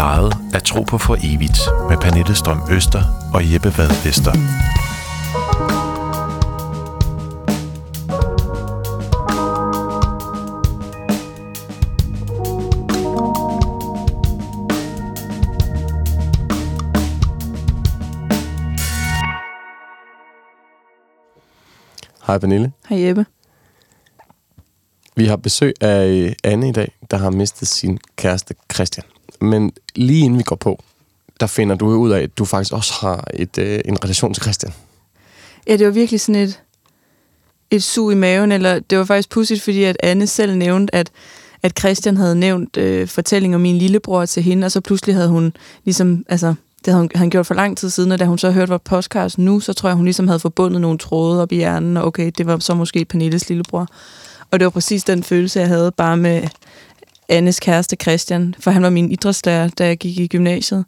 plejede at tro på for evigt med Pernille Strøm Øster og Jeppe Vad Vester. Hej Pernille. Hej Jeppe. Vi har besøg af Anne i dag, der har mistet sin kæreste Christian. Men lige inden vi går på, der finder du ud af, at du faktisk også har et, øh, en relation til Christian. Ja, det var virkelig sådan et, et sug i maven, eller det var faktisk pudsigt, fordi at Anne selv nævnte, at, at Christian havde nævnt øh, fortælling om min lillebror til hende, og så pludselig havde hun ligesom, altså, det havde hun, han gjort for lang tid siden, og da hun så hørte vores podcast nu, så tror jeg, hun ligesom havde forbundet nogle tråde op i hjernen, og okay, det var så måske Pernilles lillebror. Og det var præcis den følelse, jeg havde bare med Annes kæreste Christian, for han var min idrætslærer, da jeg gik i gymnasiet.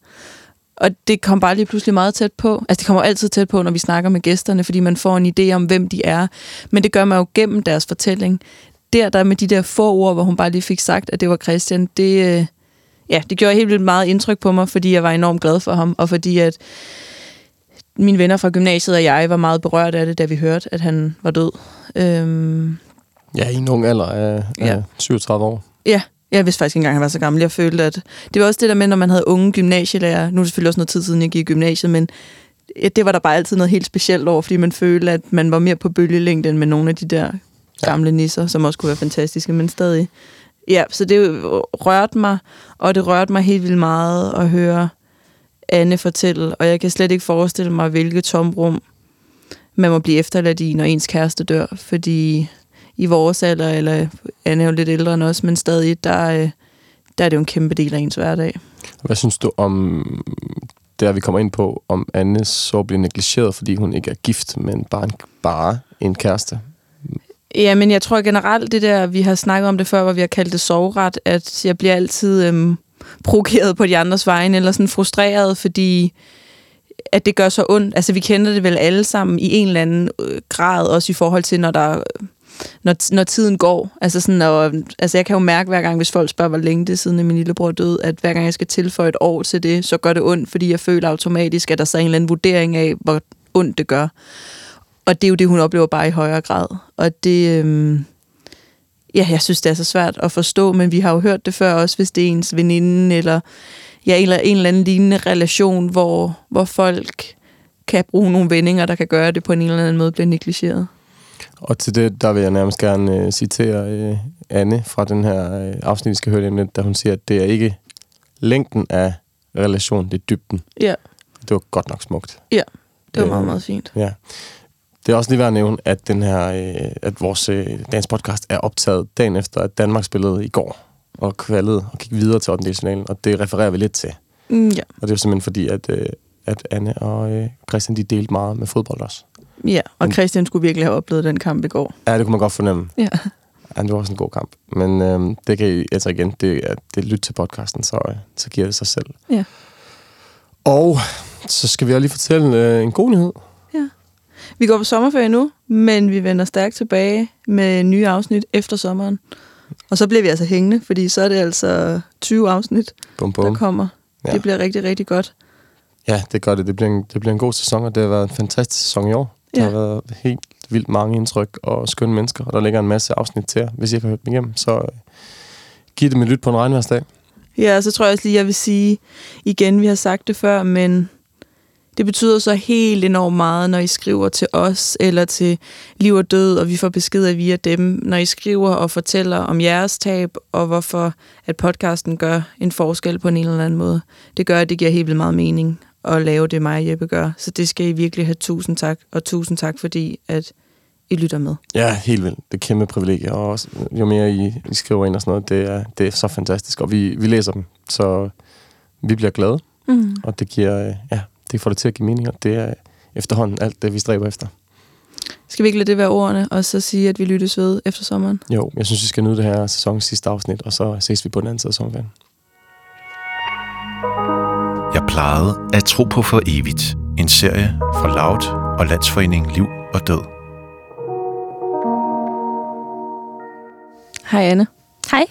Og det kom bare lige pludselig meget tæt på. Altså det kommer altid tæt på, når vi snakker med gæsterne, fordi man får en idé om, hvem de er. Men det gør man jo gennem deres fortælling. Der, der med de der få ord, hvor hun bare lige fik sagt, at det var Christian, det, øh, ja, det gjorde helt vildt meget indtryk på mig, fordi jeg var enormt glad for ham, og fordi at mine venner fra gymnasiet og jeg var meget berørt af det, da vi hørte, at han var død. Øhm, Ja, i en ung alder af, af Ja. 37 år. Ja, jeg vidste faktisk ikke engang, at han var så gammel. Jeg følte, at det var også det der med, når man havde unge gymnasielærer. Nu er det selvfølgelig også noget tid siden, jeg gik i gymnasiet, men det var der bare altid noget helt specielt over, fordi man følte, at man var mere på bølgelængde end med nogle af de der gamle nisser, som også kunne være fantastiske, men stadig. Ja, så det rørte mig, og det rørte mig helt vildt meget at høre Anne fortælle, og jeg kan slet ikke forestille mig, hvilket tomrum man må blive efterladt i, når ens kæreste dør, fordi i vores alder, eller Anne er jo lidt ældre end os, men stadig, der, øh, der er det jo en kæmpe del af ens hverdag. Hvad synes du om, der vi kommer ind på, om Anne så bliver negligeret, fordi hun ikke er gift, men bare en, bare en kæreste? Ja, men jeg tror generelt det der, vi har snakket om det før, hvor vi har kaldt det sovret, at jeg bliver altid øhm, provokeret på de andres vegne, eller sådan frustreret, fordi at det gør så ondt. Altså, vi kender det vel alle sammen i en eller anden øh, grad, også i forhold til, når der når, når tiden går. Altså, sådan, når, altså, jeg kan jo mærke hver gang, hvis folk spørger, hvor længe det er siden, at min lillebror døde, at hver gang jeg skal tilføje et år til det, så gør det ondt, fordi jeg føler automatisk, at der så er en eller anden vurdering af, hvor ondt det gør. Og det er jo det, hun oplever bare i højere grad. Og det... Øhm, ja, jeg synes, det er så svært at forstå, men vi har jo hørt det før også, hvis det er ens veninde, eller ja, en, eller, en eller anden lignende relation, hvor, hvor folk kan bruge nogle vendinger, der kan gøre at det på en eller anden måde bliver negligeret. Og til det, der vil jeg nærmest gerne øh, citere øh, Anne fra den her øh, afsnit, vi skal høre lige da hun siger, at det er ikke længden af relationen, det er dybden. Ja, Det var godt nok smukt. ja det var Øh, meget, meget fint. Ja. Det er også lige værd at nævne, at, den her, øh, at vores øh, dagens podcast er optaget dagen efter, at Danmark spillede i går og kvalede og gik videre til 8. finalen, og det refererer vi lidt til. Mm, ja. Og det er jo simpelthen fordi, at, øh, at Anne og øh, Christian, de delte meget med fodbold også. ja, og Christian skulle virkelig have oplevet den kamp i går. Ja, det kunne man godt fornemme. Ja. Ja, det var også en god kamp. Men øh, det kan I, altså igen, det er, det lyt til podcasten, så, øh, så giver det sig selv. Ja. Og så skal vi også lige fortælle øh, en god nyhed. Vi går på sommerferie nu, men vi vender stærkt tilbage med nye afsnit efter sommeren. Og så bliver vi altså hængende, fordi så er det altså 20 afsnit, Bum, der bum. kommer. Ja. Det bliver rigtig, rigtig godt. Ja, det gør det. Det bliver, en, det bliver en god sæson, og det har været en fantastisk sæson i år. Der Ja. har været helt vildt mange indtryk og skønne mennesker, og der ligger en masse afsnit til jer. Hvis I ikke har hørt dem igennem, så øh, giv dem et lyt på en regnværsdag. Ja, og så tror jeg også lige, jeg vil sige igen, vi har sagt det før, men det betyder så helt enormt meget, når I skriver til os eller til Liv og Død, og vi får beskeder via dem, når I skriver og fortæller om jeres tab, og hvorfor at podcasten gør en forskel på en eller anden måde. Det gør, at det giver helt vildt meget mening at lave det, mig og Jeppe gør. Så det skal I virkelig have tusind tak, og tusind tak, fordi at I lytter med. Ja, helt vildt. Det er kæmpe privilegie, og også, jo mere I, I skriver ind og sådan noget, det er, det er så fantastisk, og vi, vi læser dem, så vi bliver glade, Mm. og det giver, ja, det får det til at give mening, og det er efterhånden alt det, vi stræber efter. Skal vi ikke lade det være ordene, og så sige, at vi lyttes ved efter sommeren? Jo, jeg synes, vi skal nyde det her sæsons sidste afsnit, og så ses vi på den anden side af sommerferien. Jeg plejede at tro på for evigt. En serie fra Loud og Landsforeningen Liv og Død. Hej Anne, Hej.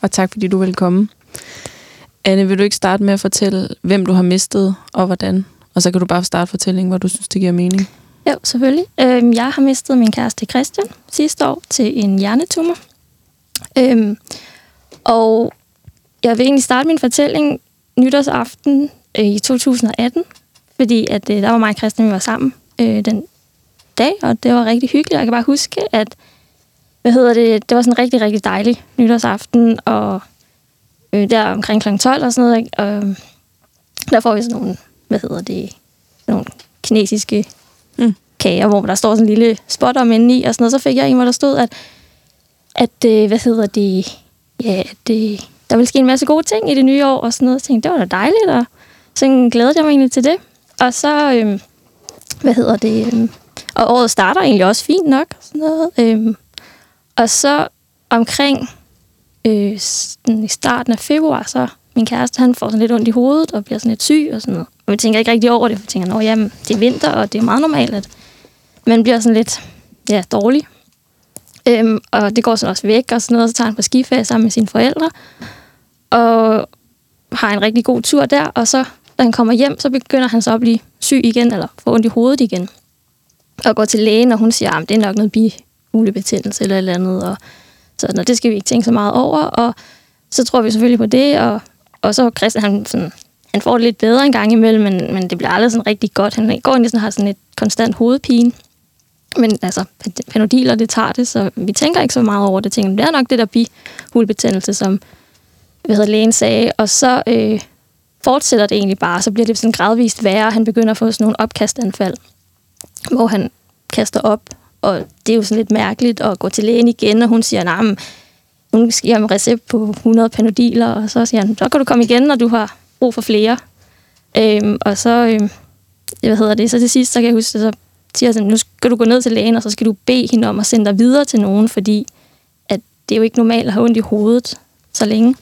og tak fordi du vil komme. Anne, vil du ikke starte med at fortælle, hvem du har mistet og hvordan? Og så kan du bare starte fortællingen, hvor du synes, det giver mening. Jo, selvfølgelig. Øhm, jeg har mistet min kæreste Christian sidste år til en hjernetumor. Øhm, og jeg vil egentlig starte min fortælling nytårsaften øh, i 2018, fordi at, øh, der var mig og Christian, vi var sammen øh, den dag, og det var rigtig hyggeligt. Jeg kan bare huske, at hvad hedder det, det var sådan en rigtig, rigtig dejlig nytårsaften, og øh, der omkring kl. 12 og sådan noget, ikke? og øh, der får vi sådan nogle, hvad hedder det, nogle kinesiske Mm. kager, hvor der står sådan en lille spot om indeni, og sådan noget. Så fik jeg en, hvor der stod, at, at øh, hvad hedder det, ja, det, der ville ske en masse gode ting i det nye år, og sådan noget. Så tænkte, det var da dejligt, og så glædede jeg mig egentlig til det. Og så, øhm, hvad hedder det, øhm, og året starter egentlig også fint nok, og sådan noget. Øhm, og så omkring øh, i starten af februar, så min kæreste, han får sådan lidt ondt i hovedet og bliver sådan lidt syg og sådan noget. Og vi tænker ikke rigtig over det, for vi tænker, at jamen, det er vinter, og det er meget normalt, at man bliver sådan lidt ja, dårlig. Øhm, og det går sådan også væk og sådan noget, så tager han på skiferie sammen med sine forældre. Og har en rigtig god tur der, og så, da han kommer hjem, så begynder han så at blive syg igen, eller få ondt i hovedet igen. Og går til lægen, og hun siger, at det er nok noget bihulebetændelse eller et eller andet, og så når det skal vi ikke tænke så meget over, og så tror vi selvfølgelig på det, og, og så Christian, han, sådan, han får det lidt bedre en gang imellem, men, men det bliver aldrig sådan rigtig godt. Han går egentlig sådan, har sådan et konstant hovedpine. Men altså, panodiler, det tager det, så vi tænker ikke så meget over det. Tænker, det er nok det der bihulebetændelse, som hvad hedder, lægen sagde. Og så øh, fortsætter det egentlig bare, så bliver det sådan gradvist værre. Han begynder at få sådan nogle opkastanfald, hvor han kaster op. Og det er jo sådan lidt mærkeligt at gå til lægen igen, og hun siger, nej, nah, hun skal have en recept på 100 panodiler, og så siger han, så kan du komme igen, når du har brug for flere. Øhm, og så, øhm, hvad hedder det, så til sidst, så kan jeg huske, så siger han, nu skal du gå ned til lægen, og så skal du bede hende om at sende dig videre til nogen, fordi at det er jo ikke normalt at have ondt i hovedet så længe.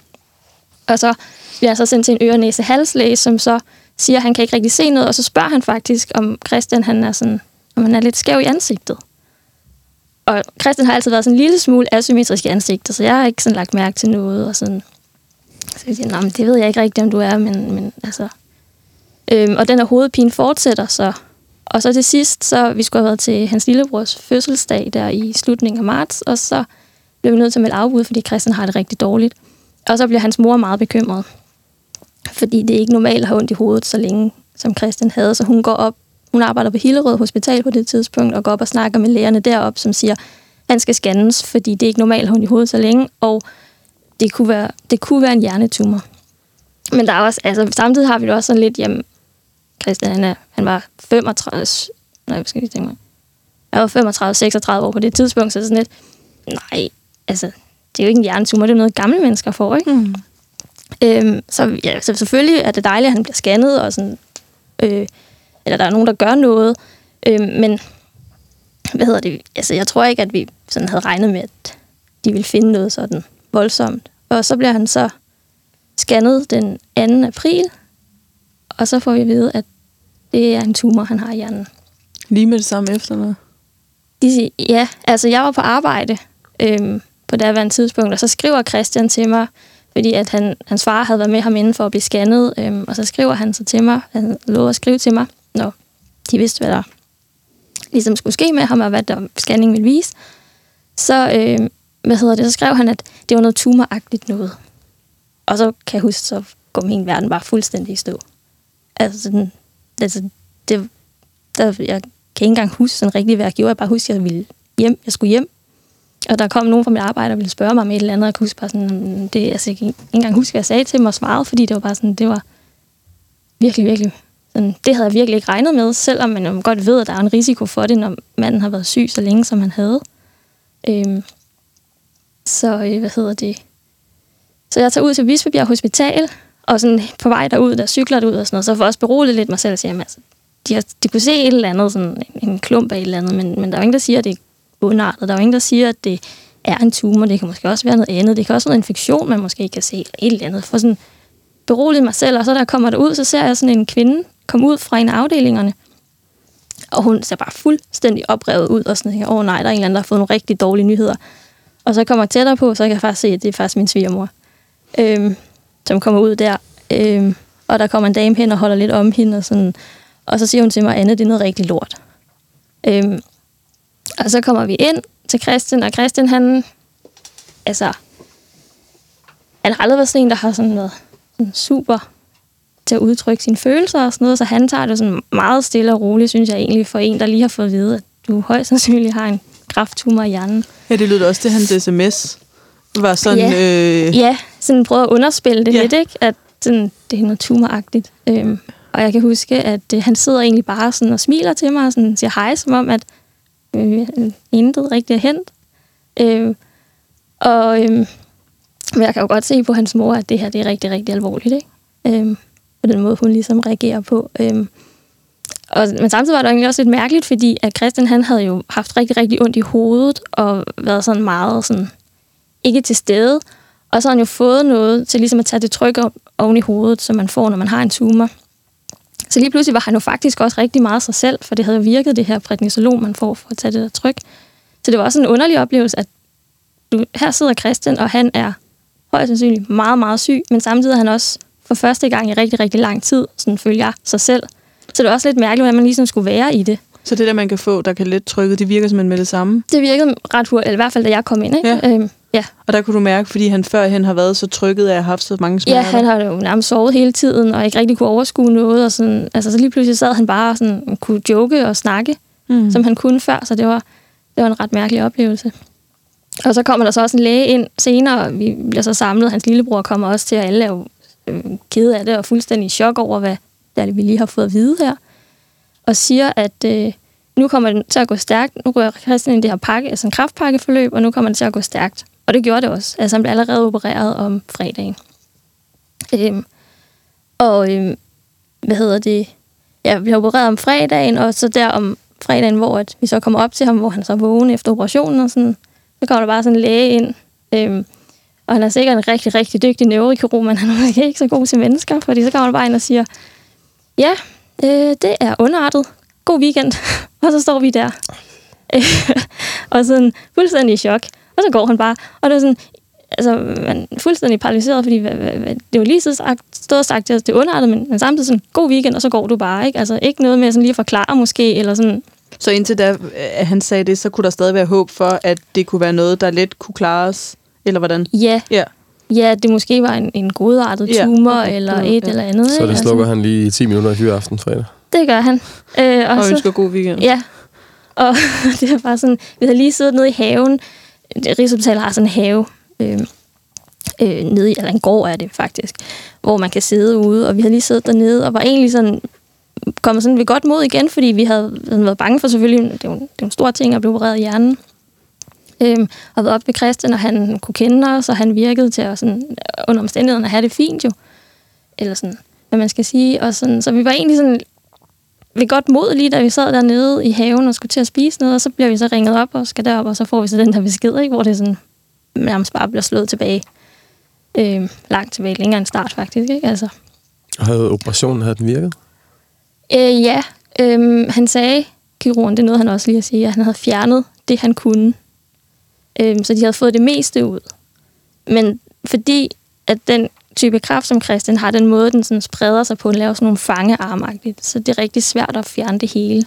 Og så bliver jeg så sendt til en øre næse halslæge, som så siger, at han kan ikke rigtig se noget, og så spørger han faktisk, om Christian han er, sådan, om han er lidt skæv i ansigtet. Og Christian har altid været sådan en lille smule asymmetrisk i ansigtet, så jeg har ikke sådan lagt mærke til noget. Og sådan. Så jeg siger, men det ved jeg ikke rigtigt, om du er, men, men altså... Øhm, og den her hovedpine fortsætter så. Og så til sidst, så vi skulle have været til hans lillebrors fødselsdag der i slutningen af marts, og så blev vi nødt til at melde afbud, fordi Christian har det rigtig dårligt. Og så bliver hans mor meget bekymret, fordi det er ikke normalt at have ondt i hovedet så længe, som Christian havde, så hun går op hun arbejder på Hillerød Hospital på det tidspunkt, og går op og snakker med lægerne derop, som siger, han skal scannes, fordi det er ikke normalt at have ondt i hovedet så længe, og det kunne være, det kunne være en hjernetumor. Men der er også, altså, samtidig har vi det også sådan lidt, jamen, Christian, han, er, han var 35, nej, hvad skal jeg tænke mig? Jeg var 35-36 år på det tidspunkt, så det er sådan lidt, nej, altså, det er jo ikke en hjernetumor, det er noget, gamle mennesker får, ikke? Mm. Øhm, så, ja, så selvfølgelig er det dejligt, at han bliver scannet, og sådan, øh, eller der er nogen, der gør noget. Øh, men hvad hedder det? Altså, jeg tror ikke, at vi sådan havde regnet med, at de ville finde noget sådan voldsomt. Og så bliver han så scannet den 2. april, og så får vi at vide, at det er en tumor, han har i hjernen. Lige med det samme efter noget? De siger, ja, altså jeg var på arbejde øhm, på daværende tidspunkt, og så skriver Christian til mig, fordi at han, hans far havde været med ham inden for at blive scannet, øhm, og så skriver han så til mig, han lovede at skrive til mig, når de vidste, hvad der ligesom skulle ske med ham, og hvad der scanning ville vise, så, øhm, hvad hedder det, så skrev han, at det var noget tumoragtigt noget. Og så kan jeg huske, så går min verden bare fuldstændig i stå. Altså, sådan, altså det, der, jeg kan ikke engang huske sådan rigtig, hvad jeg gjorde. Jeg bare husker, at jeg ville hjem. Jeg skulle hjem. Og der kom nogen fra mit arbejde og ville spørge mig om et eller andet. Jeg kunne huske bare sådan, det, altså, jeg kan ikke engang huske, hvad jeg sagde til dem og svarede, fordi det var bare sådan, det var virkelig, virkelig sådan, det havde jeg virkelig ikke regnet med, selvom man godt ved, at der er en risiko for det, når manden har været syg så længe, som han havde. Øhm, så øh, hvad hedder det? Så jeg tager ud til Bispebjerg Hospital, og sådan på vej derud, der cykler ud og sådan noget, så får jeg også beroliget lidt mig selv og siger, altså, de, har, de kunne se et eller andet, sådan en, en klump af et eller andet, men, men der er jo ingen, der siger, at det bundartet. Der er jo ingen, der siger, at det er en tumor. Det kan måske også være noget andet. Det kan også være en infektion, man måske ikke kan se. eller Et eller andet. For sådan beroliget mig selv, og så der kommer der ud, så ser jeg sådan en kvinde komme ud fra en af afdelingerne. Og hun ser bare fuldstændig oprevet ud, og sådan åh oh, nej, der er en eller anden, der har fået nogle rigtig dårlige nyheder. Og så kommer jeg tættere på, så kan jeg faktisk se, at det er faktisk min svigermor, øhm, som kommer ud der. Øhm, og der kommer en dame hen og holder lidt om hende, og, sådan, og så siger hun til mig, Anne, det er noget rigtig lort. Øhm, og så kommer vi ind til Christian, og Christian, han, altså, han har aldrig været sådan en, der har sådan været sådan super til at udtrykke sine følelser og sådan noget, så han tager det sådan meget stille og roligt, synes jeg egentlig, for en, der lige har fået at vide, at du højst sandsynligt har en krafttumor i hjernen. Ja, det lyder også til hans sms. Var sådan, Ja. øh, Ja, sådan prøve at underspille det ja. lidt, ikke? At sådan, det er noget tumoragtigt. Øhm, og jeg kan huske, at øh, han sidder egentlig bare sådan og smiler til mig og sådan siger hej, som om, at øh, intet rigtig er hent. Øh, og øh, men jeg kan jo godt se på hans mor, at det her det er rigtig, rigtig alvorligt. Ikke? Øh, på den måde, hun ligesom reagerer på. Øh, og, men samtidig var det egentlig også lidt mærkeligt, fordi at Christian han havde jo haft rigtig, rigtig ondt i hovedet og været sådan meget sådan, ikke til stede. Og så har han jo fået noget til ligesom at tage det tryk op oven i hovedet, som man får, når man har en tumor. Så lige pludselig var han jo faktisk også rigtig meget sig selv, for det havde jo virket, det her prednisolon, man får for at tage det der tryk. Så det var også en underlig oplevelse, at du, her sidder Christian, og han er højst sandsynligt meget, meget syg, men samtidig er han også for første gang i rigtig, rigtig lang tid, sådan følger jeg sig selv. Så det var også lidt mærkeligt, hvordan man ligesom skulle være i det. så det der, man kan få, der kan let trykket, det virker simpelthen med det samme. Det virkede ret hurtigt, eller i hvert fald da jeg kom ind. Ikke? Ja. Øhm, ja. Og der kunne du mærke, fordi han førhen har været så trykket af at have haft så mange smerter. Ja, han har jo nærmest sovet hele tiden, og ikke rigtig kunne overskue noget. Og sådan, altså, så lige pludselig sad han bare og sådan, kunne joke og snakke, mm. som han kunne før, så det var, det var en ret mærkelig oplevelse. Og så kommer der så også en læge ind senere, og vi bliver så samlet, hans lillebror kommer også til, og alle er jo øh, kede af det og fuldstændig i chok over, hvad det er, vi lige har fået at vide her. Og siger, at øh, nu kommer det til at gå stærkt. Nu går Christian ind i det her pakke, altså en kraftpakkeforløb, og nu kommer det til at gå stærkt. Og det gjorde det også. Altså han blev allerede opereret om fredagen. Øhm, og øhm, hvad hedder det? Ja, vi blev opereret om fredagen, og så der om fredagen, hvor at vi så kommer op til ham, hvor han så er vågen efter operationen, og sådan, så kommer der bare sådan en læge ind. Øhm, og han er sikkert en rigtig, rigtig dygtig neurokirurg, men han er måske ikke så god til mennesker, fordi så kommer der bare ind og siger, ja, øh, det er underartet. God weekend. og så står vi der. og sådan fuldstændig i chok. Og så går han bare. Og det er sådan, altså, man er fuldstændig paralyseret, fordi hvad, hvad, hvad, det var lige så sagt, stået og sagt til os, det er underartet, men, men samtidig sådan, god weekend, og så går du bare, ikke? Altså, ikke noget med sådan lige at forklare måske, eller sådan, Så indtil da at han sagde det, så kunne der stadig være håb for, at det kunne være noget, der let kunne klares, eller hvordan? ja, Ja. ja, det måske var en, en godartet Ja, tumor, okay. eller Ja. et eller andet, Så ikke? det slukker han lige i 10 minutter i fyraften fredag. Det gør han. Øh, Og så, ønsker god weekend. Ja, og det er bare sådan, vi havde lige siddet nede i haven. Rigshospitalet har sådan en have, øh, øh, nede i, eller en gård er det faktisk, hvor man kan sidde ude, og vi havde lige siddet dernede, og var egentlig sådan, kommet sådan ved godt mod igen, fordi vi havde sådan været bange for selvfølgelig, det er jo, det er jo en stor ting at blive opereret i hjernen. Øhm, og været op ved Christian, og han kunne kende os, og han virkede til at sådan, under omstændighederne have det fint jo. Eller sådan, hvad man skal sige. Og sådan, så vi var egentlig sådan ved godt mod lige, da vi sad dernede i haven og skulle til at spise noget, og så bliver vi så ringet op og skal derop, og så får vi så den her besked, ikke? hvor det sådan nærmest bare bliver slået tilbage. Øh, langt tilbage, længere end start faktisk. Ikke? Altså, Og havde operationen, havde den virket? øh, ja, øh, han sagde, kirurgen, det noget, han også lige at sige, at han havde fjernet det, han kunne. Øh, så de havde fået det meste ud. Men fordi at den type kræft, som Christian har, den måde, den sådan spreder sig på, den laver sådan nogle fangearmagtigt, så det er rigtig svært at fjerne det hele.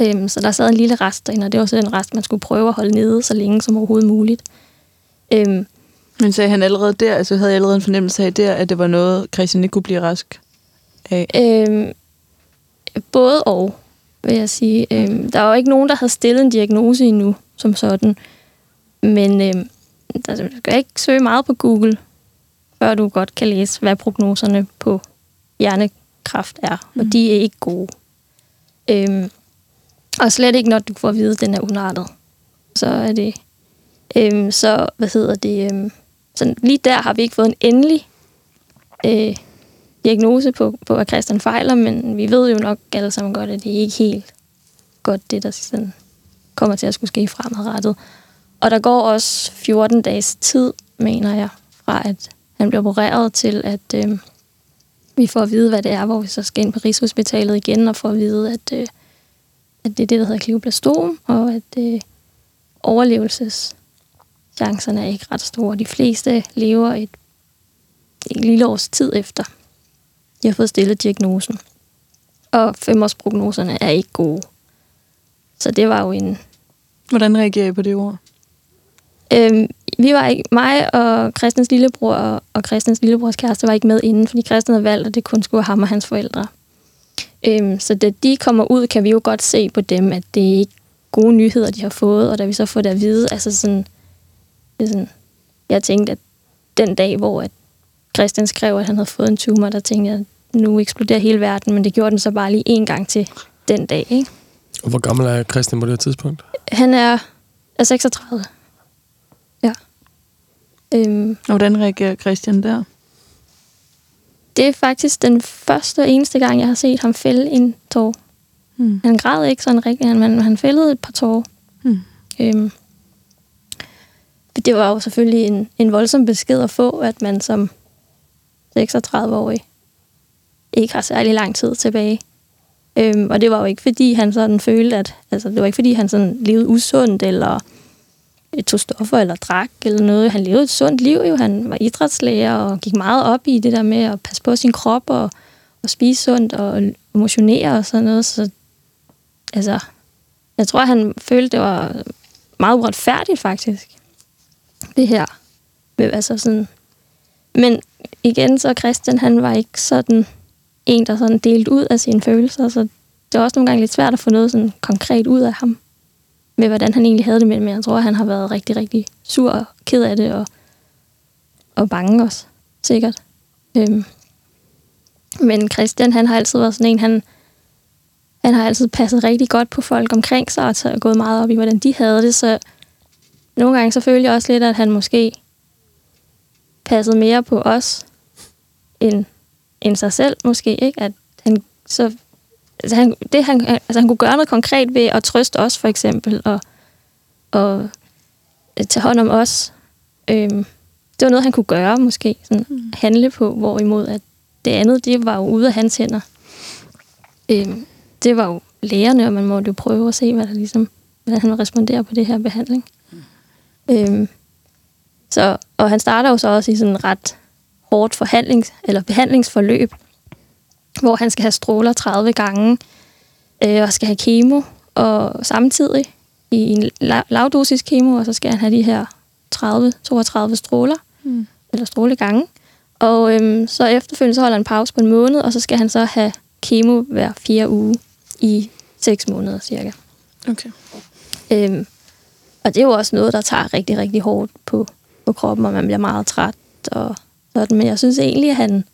Øhm, så der sad en lille rest derinde, og det var så den rest, man skulle prøve at holde nede så længe som overhovedet muligt. Øhm, Men sagde han allerede der, altså havde jeg allerede en fornemmelse af der, at det var noget, Christian ikke kunne blive rask af? øhm, både og, vil jeg sige. Øhm, der var jo ikke nogen, der havde stillet en diagnose endnu, som sådan. Men øhm, der, skal ikke søge meget på Google, før du godt kan læse, hvad prognoserne på hjernekræft er. Mm. Og de er ikke gode. Øhm, og slet ikke, når du får at vide, at den er unartet. Så er det... Øhm, så, hvad hedder det... Øhm, så lige der har vi ikke fået en endelig øh, diagnose på, på, at Christian fejler, men vi ved jo nok alle sammen godt, at det ikke helt godt, det der sådan kommer til at skulle ske fremadrettet. Og der går også 14 dages tid, mener jeg, fra at han bliver opereret til, at øh, vi får at vide, hvad det er, hvor vi så skal ind på Rigshospitalet igen og får at vide, at, øh, at det er det, der hedder klioblastom, og at øh, overlevelseschancerne er ikke ret store. De fleste lever et en lille års tid efter, jeg har fået stillet diagnosen. Og femårsprognoserne er ikke gode. Så det var jo en... Hvordan reagerer I på det ord? Øhm, vi var ikke, mig og Christians lillebror og, og Christians lillebrors kæreste var ikke med inden, fordi Christian havde valgt, at det kun skulle ham og hans forældre. Øhm, så da de kommer ud, kan vi jo godt se på dem, at det er ikke gode nyheder, de har fået, og da vi så får det at vide, altså sådan, det sådan jeg tænkte, at den dag, hvor at Christian skrev, at han havde fået en tumor, der tænkte jeg, at nu eksploderer hele verden, men det gjorde den så bare lige en gang til den dag. Ikke? Og hvor gammel er Christian på det tidspunkt? Han er, er 36. Øhm, Og hvordan reagerer Christian der? det er faktisk den første og eneste gang, jeg har set ham fælde en tår. Hmm. Han græd ikke sådan rigtigt, han- men han fældede et par tårer. Hmm. Øhm, det var jo selvfølgelig en, en voldsom besked at få, at man som 36-årig ikke har særlig lang tid tilbage. Øhm, og det var jo ikke, fordi han sådan følte, at altså, det var ikke, fordi han sådan levede usundt, eller Øh, tog stoffer, eller drak, eller noget. Han levede et sundt liv jo. Han var idrætslærer, og gik meget op i det der med at passe på sin krop, og, og spise sundt, og motionere og sådan noget. Så altså, jeg tror, han følte, det var meget uretfærdigt, faktisk. Det her. Men, altså sådan, men igen, så Christian, han var ikke sådan en, der sådan delte ud af sine følelser, så det var også nogle gange lidt svært at få noget sådan konkret ud af ham, med hvordan han egentlig havde det med det, men jeg tror, han har været rigtig, rigtig sur og ked af det, og, og bange også, sikkert. Øhm. Men Christian, han har altid været sådan en, han, han har altid passet rigtig godt på folk omkring sig, og taget, gået meget op i, hvordan de havde det, så nogle gange så følte jeg også lidt, at han måske passede mere på os, end, end sig selv måske, ikke? At han så... Altså han, det, han, altså han kunne gøre noget konkret ved at trøste os, for eksempel, og, og tage hånd om os. Øhm, det var noget, han kunne gøre, måske. Sådan, mm. Handle på, hvorimod at det andet, det var jo ude af hans hænder. Øhm, det var jo lægerne, og man måtte jo prøve at se, hvad der ligesom, hvordan han responderer på det her behandling. Øhm, så, og han starter jo så også i sådan ret hårdt forhandlings, eller behandlingsforløb, hvor han skal have stråler 30 gange, øh, og skal have kemo, og samtidig i en la- lavdosis kemo, og så skal han have de her 30-32 stråler, Mm. eller strålegange. Og øhm, så efterfølgende så holder han en pause på en måned, og så skal han så have kemo hver fire uge i seks måneder cirka. Okay. Øhm, og det er jo også noget, der tager rigtig, rigtig hårdt på, på kroppen, og man bliver meget træt og sådan. Men jeg synes egentlig, at han,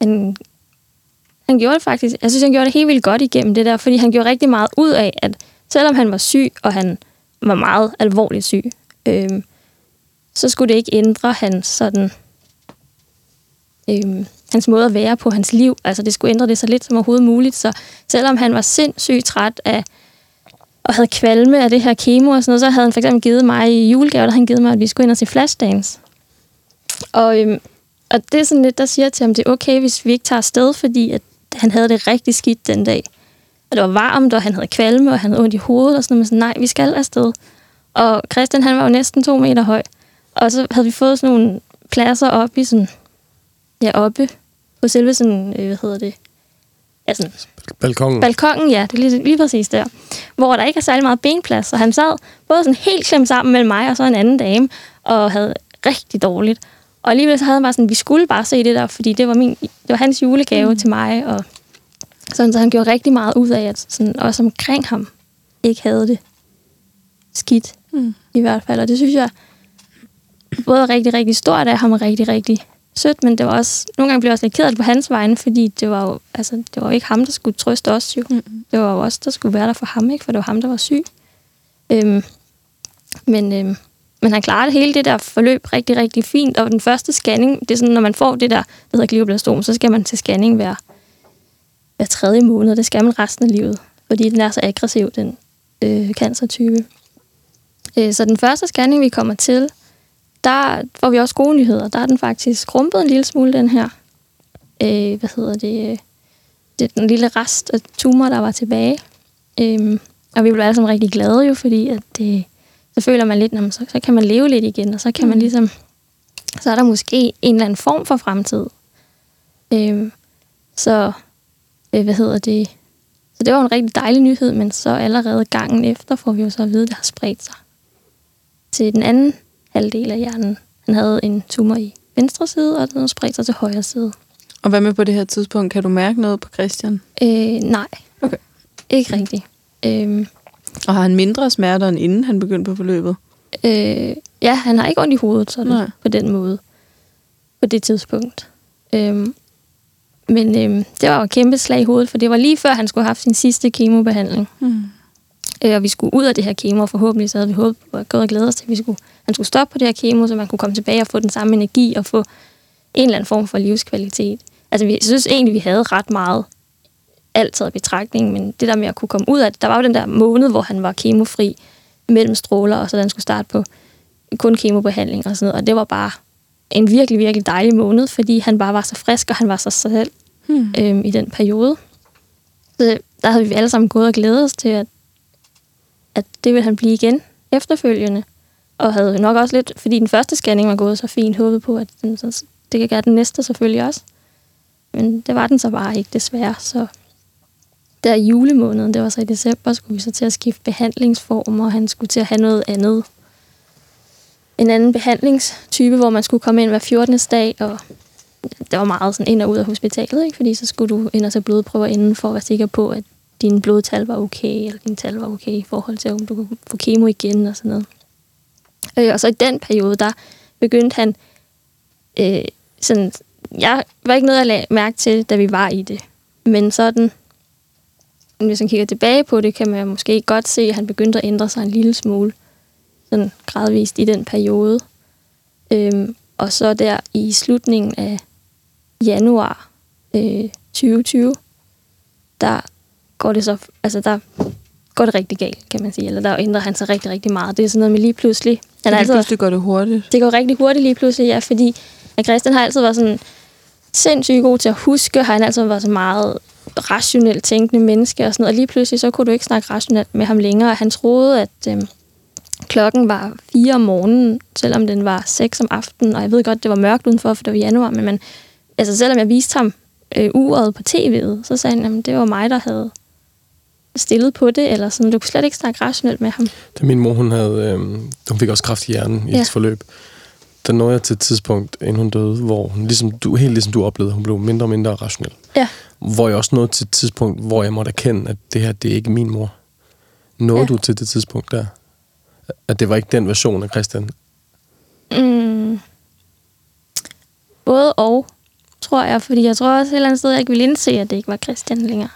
han, han gjorde det faktisk, jeg synes, han gjorde det helt vildt godt igennem det der, fordi han gjorde rigtig meget ud af, at selvom han var syg, og han var meget alvorligt syg, øhm, så skulle det ikke ændre hans sådan, øhm, hans måde at være på hans liv. Altså det skulle ændre det så lidt som overhovedet muligt. Så selvom han var sindssygt træt af og havde kvalme af det her kemo og sådan noget, så havde han for eksempel givet mig i julegave, der han givet mig, at vi skulle ind og se Flashdance. Og, øhm, og det er sådan lidt, der siger til ham, det er okay, hvis vi ikke tager afsted, fordi at han havde det rigtig skidt den dag. Og det var varmt, og han havde kvalme, og han havde ondt i hovedet, og sådan noget, men sådan, nej, vi skal afsted. Og Christian, han var jo næsten to meter høj. Og så havde vi fået sådan nogle pladser op i sådan, ja, oppe på selve sådan, øh, hvad hedder det, ja, sådan Balkongen. balkongen, ja, det er lige, lige præcis der, hvor der ikke er særlig meget benplads, så han sad både sådan helt klemt sammen mellem mig og så en anden dame, og havde rigtig dårligt. Og alligevel så havde han bare sådan, vi skulle bare se det der, fordi det var, min, det var hans julegave mm. til mig, og sådan, så han gjorde rigtig meget ud af, at sådan, også omkring ham ikke havde det skidt, Mm. i hvert fald. Og det synes jeg både er rigtig, rigtig stort af ham, og rigtig, rigtig sødt, men det var også, nogle gange blev jeg også lidt ked af det på hans vegne, fordi det var jo, altså, det var jo ikke ham, der skulle trøste os jo. Mm. Det var jo os, der skulle være der for ham, ikke? For det var ham, der var syg. Øhm, men, øhm, men han klarede hele det der forløb rigtig, rigtig fint. Og den første scanning, det er sådan, når man får det der, der hedder glioblastom, så skal man til scanning hver, hver tredje måned. Det skal man resten af livet, fordi den er så aggressiv, den øh, cancertype. Øh, så den første scanning, vi kommer til, der får vi også gode nyheder. Der er den faktisk skrumpet en lille smule, den her. Øh, hvad hedder det? Det er den lille rest af tumor, der var tilbage. Øh, og vi blev alle sammen rigtig glade jo, fordi at det, så føler man lidt, så, så kan man leve lidt igen, og så kan mm. man ligesom så er der måske en eller anden form for fremtid. Øhm, så, øh, hvad hedder det? Så det var en rigtig dejlig nyhed, men så allerede gangen efter får vi jo så at vide, at det har spredt sig til den anden halvdel af hjernen. Han havde en tumor i venstre side, og den har spredt sig til højre side. Og hvad med på det her tidspunkt? Kan du mærke noget på Christian? Øh, nej. Okay. Ikke rigtigt. Øhm, Og har han mindre smerter, end inden han begyndte på forløbet? øh, ja, han har ikke ondt i hovedet sådan, Nej. på den måde. På det tidspunkt. Øhm, men øhm, det var jo et kæmpe slag i hovedet, for det var lige før, han skulle have haft sin sidste kemobehandling. Mm. Øh, og vi skulle ud af det her kemo, og forhåbentlig så havde vi håbet at gået og glædet os til, at vi skulle, han skulle stoppe på det her kemo, så man kunne komme tilbage og få den samme energi og få en eller anden form for livskvalitet. Altså, vi jeg synes egentlig, vi havde ret meget alt taget i betragtning, men det der med at kunne komme ud af det, der var jo den der måned, hvor han var kemofri mellem stråler, og så han skulle starte på kun kemobehandling og sådan noget, og det var bare en virkelig, virkelig dejlig måned, fordi han bare var så frisk, og han var sig selv Hmm. øhm, i den periode. Så der havde vi alle sammen gået og glædet os til, at, at det ville han blive igen efterfølgende. Og havde nok også lidt, fordi den første scanning var gået så fint, håbet på, at den, så, det kan gøre den næste selvfølgelig også. Men det var den så bare ikke, desværre. Så der i julemåneden, det var så i december, skulle vi så til at skifte behandlingsform, og han skulle til at have noget andet. En anden behandlingstype, hvor man skulle komme ind hver 14. dag, og det var meget sådan ind og ud af hospitalet, ikke? fordi så skulle du ind og tage blodprøver inden for at være sikker på, at dine blodtal var okay, eller dine tal var okay i forhold til, om du kunne få kemo igen og sådan noget. Øh, og så i den periode, der begyndte han øh, sådan, jeg var ikke noget, jeg lagde mærke til, da vi var i det. Men sådan, hvis man kigger tilbage på det, kan man måske godt se, at han begyndte at ændre sig en lille smule, sådan gradvist i den periode. Øhm, og så der i slutningen af januar øh, 2020, der går det så, altså der går det rigtig galt, kan man sige. Eller der ændrer han sig rigtig, rigtig meget. Det er sådan noget med lige pludselig. Han lige altid, pludselig går det hurtigt. det går rigtig hurtigt lige pludselig, ja, fordi at Christian har altid været sådan sindssygt god til at huske, har han altid været så meget rationelt tænkende menneske og sådan noget. Og lige pludselig, så kunne du ikke snakke rationelt med ham længere. Han troede, at øhm, klokken var 4 om morgenen, selvom den var 6 om aftenen. Og jeg ved godt, det var mørkt udenfor, for det var januar, men man, altså, selvom jeg viste ham øh, uret på tv'et, så sagde han, at det var mig, der havde stillet på det, eller sådan. Du kunne slet ikke snakke rationelt med ham. Da min mor, hun havde, øh, hun fik også kraft i hjernen i Ja. et forløb. Der nåede jeg til et tidspunkt, inden hun døde, hvor hun, ligesom du, helt ligesom du oplevede, hun blev mindre og mindre rationel. Ja. Hvor jeg også nåede til et tidspunkt, hvor jeg måtte erkende, at det her, det er ikke min mor. Nåede Ja. du til det tidspunkt der? At det var ikke den version af Christian? Mm. Både og, tror jeg. Fordi jeg tror også et eller andet sted, jeg ikke ville indse, at det ikke var Christian længere.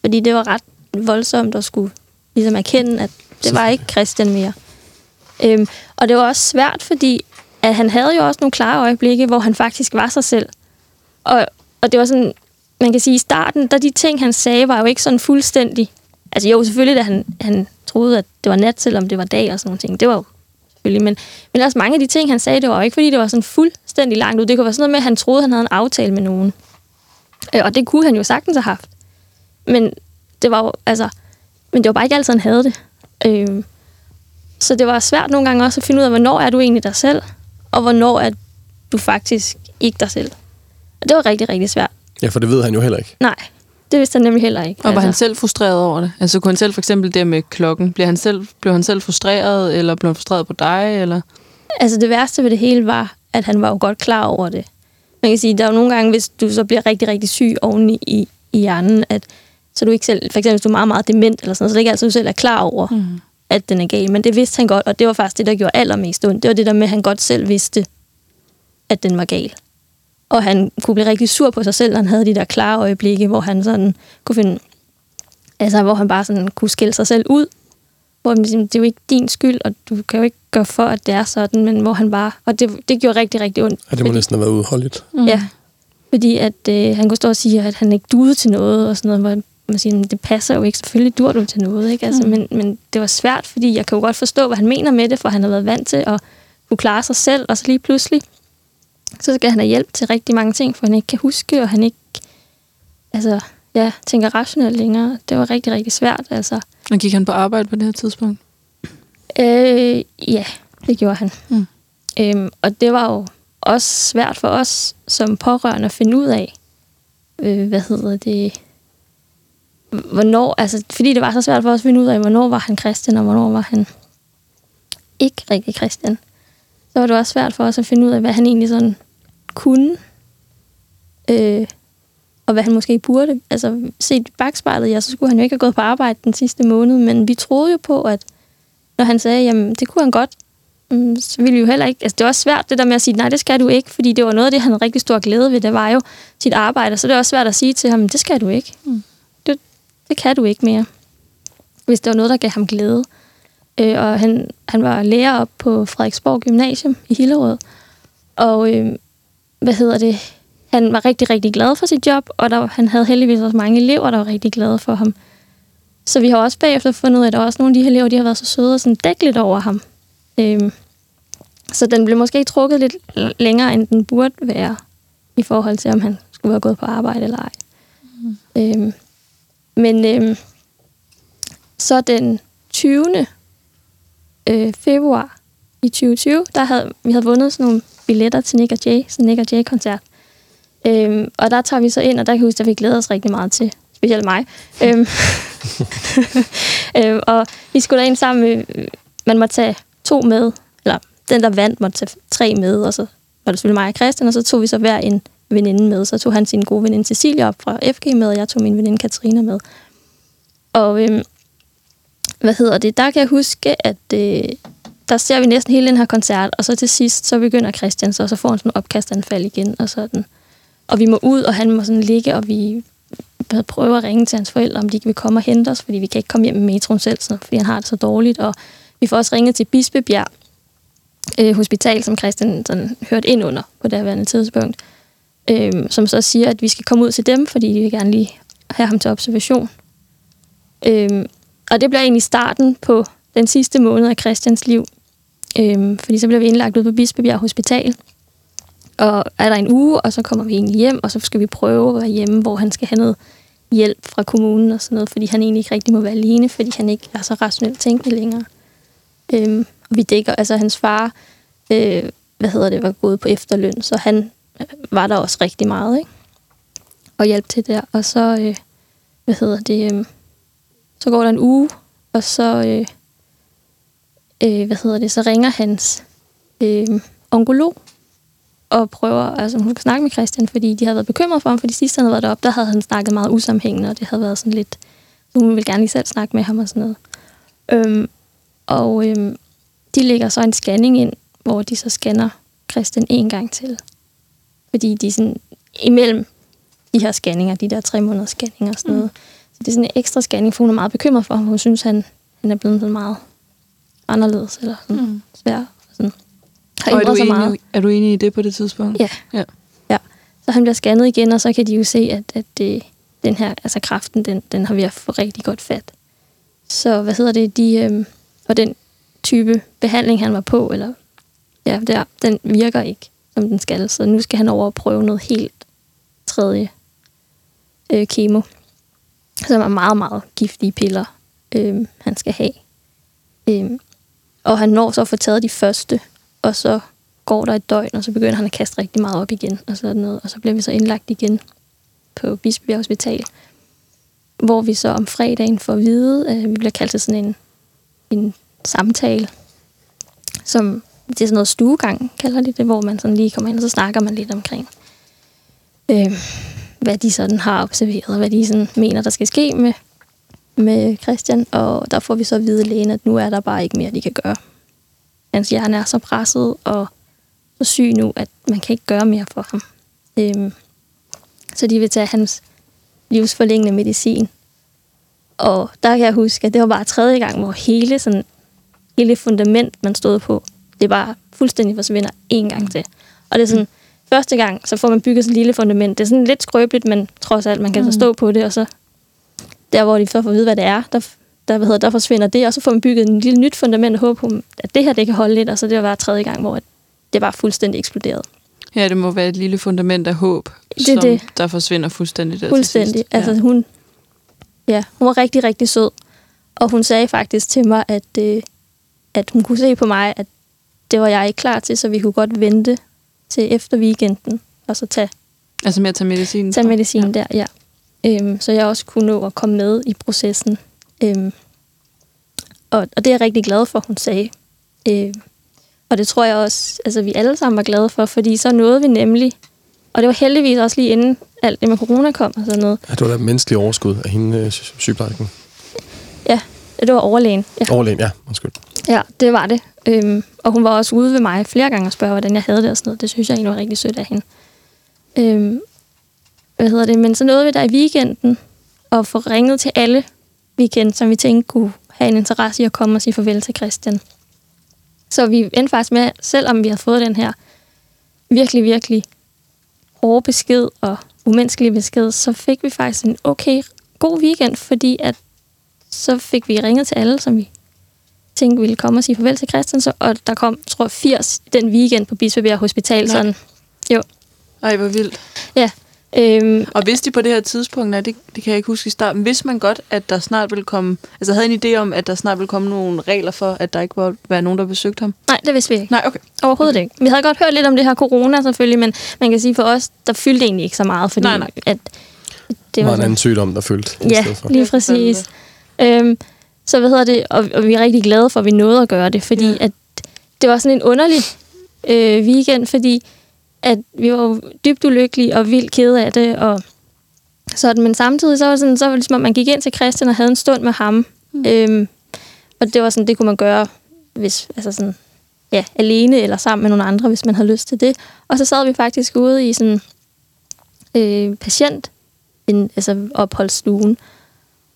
Fordi det var ret voldsomt at skulle ligesom erkende, at det var ikke Christian mere. Øhm, og det var også svært, fordi at han havde jo også nogle klare øjeblikke, hvor han faktisk var sig selv. Og, og det var sådan, man kan sige, i starten, der de ting, han sagde, var jo ikke sådan fuldstændig... Altså jo, selvfølgelig, da han, han troede, at det var nat, selvom det var dag og sådan nogle ting. Det var jo selvfølgelig. Men, men også mange af de ting, han sagde, det var jo ikke, fordi det var sådan fuldstændig langt ud. Det kunne være sådan noget med, at han troede, han havde en aftale med nogen. Øh, og det kunne han jo sagtens have haft. Men det var jo, altså, men det var bare ikke altid, han havde det. Øh, så det var svært nogle gange også at finde ud af, hvornår er du egentlig dig selv, og hvornår er du faktisk ikke dig selv. Og det var rigtig, rigtig svært. Ja, for det ved han jo heller ikke. Nej, det vidste han nemlig heller ikke. Og var han selv frustreret over det? Altså kunne han selv for eksempel det med klokken, blev han selv, blev han selv frustreret, eller blev han frustreret på dig, eller? Altså det værste ved det hele var, at han var jo godt klar over det. Man kan sige, der er jo nogle gange, hvis du så bliver rigtig, rigtig syg oven i, i, i hjernen, at så du ikke selv, for eksempel hvis du er meget, meget dement, eller sådan noget, så det er ikke altid, du selv er klar over, Mm. at den er gal. Men det vidste han godt, og det var faktisk det, der gjorde allermest ondt. Det var det der med, at han godt selv vidste, at den var gal. Og han kunne blive rigtig sur på sig selv, når han havde de der klare øjeblikke, hvor han sådan kunne finde... Altså, hvor han bare sådan kunne skille sig selv ud. Hvor han ligesom, det er jo ikke din skyld, og du kan jo ikke gøre for, at det er sådan, men hvor han bare... Og det, det gjorde rigtig, rigtig ondt. Og det må næsten have været udholdeligt. Mm. Ja, fordi at øh, han kunne stå og sige, at han ikke duede til noget, og sådan noget, hvor man siger, "Men det passer jo ikke, selvfølgelig dur du til noget, ikke? Altså, mm. men, men det var svært, fordi jeg kan jo godt forstå, hvad han mener med det, for han har været vant til at kunne klare sig selv, og så lige pludselig, så skal han have hjælp til rigtig mange ting, for han ikke kan huske, og han ikke altså, ja, tænker rationelt længere. Det var rigtig, rigtig svært, altså. Og gik han på arbejde på det her tidspunkt? Øh, ja, det gjorde han. Mm. Øhm, og det var jo også svært for os som pårørende at finde ud af, øh, hvad hedder det, hvornår, altså fordi det var så svært for os at finde ud af, hvornår var han kristen, og hvornår var han ikke rigtig kristen. Så var det også svært for os at finde ud af, hvad han egentlig sådan kunne, øh, og hvad han måske burde. Altså set i bagspejlet, ja, så skulle han jo ikke have gået på arbejde den sidste måned, men vi troede jo på, at når han sagde, jamen det kunne han godt, mm, så ville vi jo heller ikke... Altså det var også svært det der med at sige, nej, det skal du ikke, fordi det var noget af det, han rigtig stor glæde ved, det var jo sit arbejde, så det er også svært at sige til ham, det skal du ikke. Mm. Det, det kan du ikke mere, hvis det var noget, der gav ham glæde. Øh, og han, han var lærer op på Frederiksborg Gymnasium i Hillerød, og øh, hvad hedder det, han var rigtig, rigtig glad for sit job, og der, han havde heldigvis også mange elever, der var rigtig glade for ham. Så vi har også bagefter fundet ud af, at der også nogle af de her elever, de har været så søde og sådan dække lidt over ham. Øhm, så den blev måske trukket lidt længere, end den burde være, i forhold til, om han skulle være gået på arbejde eller ej. Mm. Øhm, men øhm, så den 20. Øh, februar i 2020, der havde vi havde vundet sådan nogle billetter til Nick og Jay, sådan Nick og Jay-koncert. Øhm, og der tager vi så ind, og der kan jeg huske, at vi glæder os rigtig meget til, specielt mig. øhm, øhm, og vi skulle ind sammen med, man måtte tage to med, eller den, der vandt, måtte tage tre med, og så var det selvfølgelig mig og Christian, og så tog vi så hver en veninde med. Så tog han sin gode veninde Cecilia op fra FG med, og jeg tog min veninde Katrine med. Og øhm, hvad hedder det, der kan jeg huske, at øh, der ser vi næsten hele den her koncert, og så til sidst, så begynder Christian så, og så får han sådan en opkastanfald igen, og sådan. Og vi må ud, og han må sådan ligge, og vi prøver at ringe til hans forældre, om de vil komme og hente os, fordi vi kan ikke komme hjem med metroen selv, sådan, fordi han har det så dårligt. Og vi får også ringet til Bispebjerg øh, Hospital, som Christian sådan, hørte ind under på det herværende tidspunkt, øh, som så siger, at vi skal komme ud til dem, fordi de vil gerne lige have ham til observation. Øh, og det bliver egentlig starten på den sidste måned af Christians liv, Øhm, fordi så bliver vi indlagt ud på Bispebjerg Hospital, og er der en uge, og så kommer vi egentlig hjem, og så skal vi prøve at være hjemme, hvor han skal have noget hjælp fra kommunen og sådan noget, fordi han egentlig ikke rigtig må være alene, fordi han ikke er så rationelt tænkende længere. Øhm, og vi dækker, altså hans far, øh, hvad hedder det, var gået på efterløn, så han øh, var der også rigtig meget, ikke? Og hjælp til der. Og så, øh, hvad hedder det, øh, så går der en uge, og så, øh, øh, hvad hedder det, så ringer hans øh, onkolog, og prøver, altså hun kan snakke med Christian, fordi de havde været bekymret for ham, fordi sidst han havde været deroppe, der havde han snakket meget usammenhængende, og det havde været sådan lidt, så hun ville gerne lige selv snakke med ham og sådan noget. Øhm, og øhm, de lægger så en scanning ind, hvor de så scanner Christian en gang til. Fordi de sådan imellem de her scanninger, de der tre måneders scanninger og sådan noget. Mm. Så det er sådan en ekstra scanning, for hun er meget bekymret for ham. Hun synes, han, han er blevet sådan meget anderledes eller sådan mm. svær. Sådan har og er du, enig, meget. er du enig i det på det tidspunkt? Ja. ja. ja. Så han bliver scannet igen, og så kan de jo se, at, at det, den her, altså kraften, den, den har vi at få rigtig godt fat. Så hvad hedder det, de, øhm, og den type behandling, han var på, eller ja, der, den virker ikke, som den skal. Så nu skal han over og prøve noget helt tredje øh, kemo, som er meget, meget giftige piller, øh, han skal have. Øh, og han når så at få taget de første, og så går der et døgn, og så begynder han at kaste rigtig meget op igen, og sådan noget, og så bliver vi så indlagt igen på Bispebjerg Hospital, hvor vi så om fredagen får at vide, at vi bliver kaldt til sådan en, en samtale, som det er sådan noget stuegang, kalder de det, hvor man sådan lige kommer ind, og så snakker man lidt omkring, øh, hvad de sådan har observeret, og hvad de sådan mener, der skal ske med, med Christian, og der får vi så at vide lægen, at nu er der bare ikke mere, de kan gøre. Hans hjerne er så presset og så syg nu, at man kan ikke gøre mere for ham. Øhm, så de vil tage hans livsforlængende medicin. Og der kan jeg huske, at det var bare tredje gang, hvor hele, sådan, hele fundament, man stod på, det bare fuldstændig forsvinder en gang til. Og det er sådan, mm første gang, så får man bygget sådan et lille fundament. Det er sådan lidt skrøbeligt, men trods alt, man kan mm. så stå på det, og så der, hvor de så får at vide, hvad det er, der der, hvad hedder, der forsvinder det, og så får man bygget en lille nyt fundament og håb på, at det her det kan holde lidt, og så det var tredje gang, hvor det var fuldstændig eksploderet. Ja, det må være et lille fundament af håb, det, som det. der forsvinder fuldstændig der Fuldstændig. Til sidst. Altså ja. hun, ja, hun var rigtig, rigtig sød, og hun sagde faktisk til mig, at, øh, at hun kunne se på mig, at det var jeg ikke klar til, så vi kunne godt vente til efter weekenden, og så tage, Altså med at tage medicin? tage medicin ja. der, ja. Øhm, så jeg også kunne nå at komme med i processen. Øhm, og, og det er jeg rigtig glad for, hun sagde. Øhm, og det tror jeg også, altså vi alle sammen var glade for, fordi så nåede vi nemlig, og det var heldigvis også lige inden alt det med corona kom og sådan noget. Ja, det var da et menneskeligt overskud af hende, øh, sy- sygeplejersken. Ja, det var overlægen. Ja. Overlægen, ja, undskyld. Ja, det var det. Øhm, og hun var også ude ved mig flere gange og spørge, hvordan jeg havde det og sådan noget. Det synes jeg egentlig var rigtig sødt af hende. Øhm, hvad hedder det? Men så nåede vi der i weekenden og få ringet til alle, vi kendte, som vi tænkte kunne have en interesse i at komme og sige farvel til Christian. Så vi endte faktisk med, selvom vi havde fået den her virkelig, virkelig hårde besked og umenneskelig besked, så fik vi faktisk en okay, god weekend, fordi at så fik vi ringet til alle, som vi tænkte ville komme og sige farvel til Christian, så, og der kom, tror jeg, 80 den weekend på Bispebjerg Hospital. Nej. Sådan. Jo, Ej, hvor vildt. ja. Øhm, Og vidste de på det her tidspunkt, nej, det, det kan jeg ikke huske i starten, vidste man godt, at der snart ville komme, altså havde en idé om, at der snart ville komme nogle regler for, at der ikke var være nogen, der besøgte ham? nej, det vidste vi ikke. Nej, okay. Overhovedet okay. ikke. Vi havde godt hørt lidt om det her corona selvfølgelig, men man kan sige for os, der fyldte egentlig ikke så meget, fordi Nej, nej. at Det var var en anden sygdom, der følte i Ja, lige præcis. Øhm, så hvad hedder det, og, og vi er rigtig glade for, at vi nåede at gøre det, fordi Ja. at det var sådan en underlig øh, weekend, fordi at vi var dybt ulykkelige og vildt kede af det, og sådan, men samtidig så var det sådan, så var det ligesom, at man gik ind til Christian og havde en stund med ham, mm. øhm, og det var sådan, det kunne man gøre, hvis, altså sådan, ja, alene eller sammen med nogle andre, hvis man havde lyst til det. Og så sad vi faktisk ude i sådan øh, patient, en, altså opholdsstuen,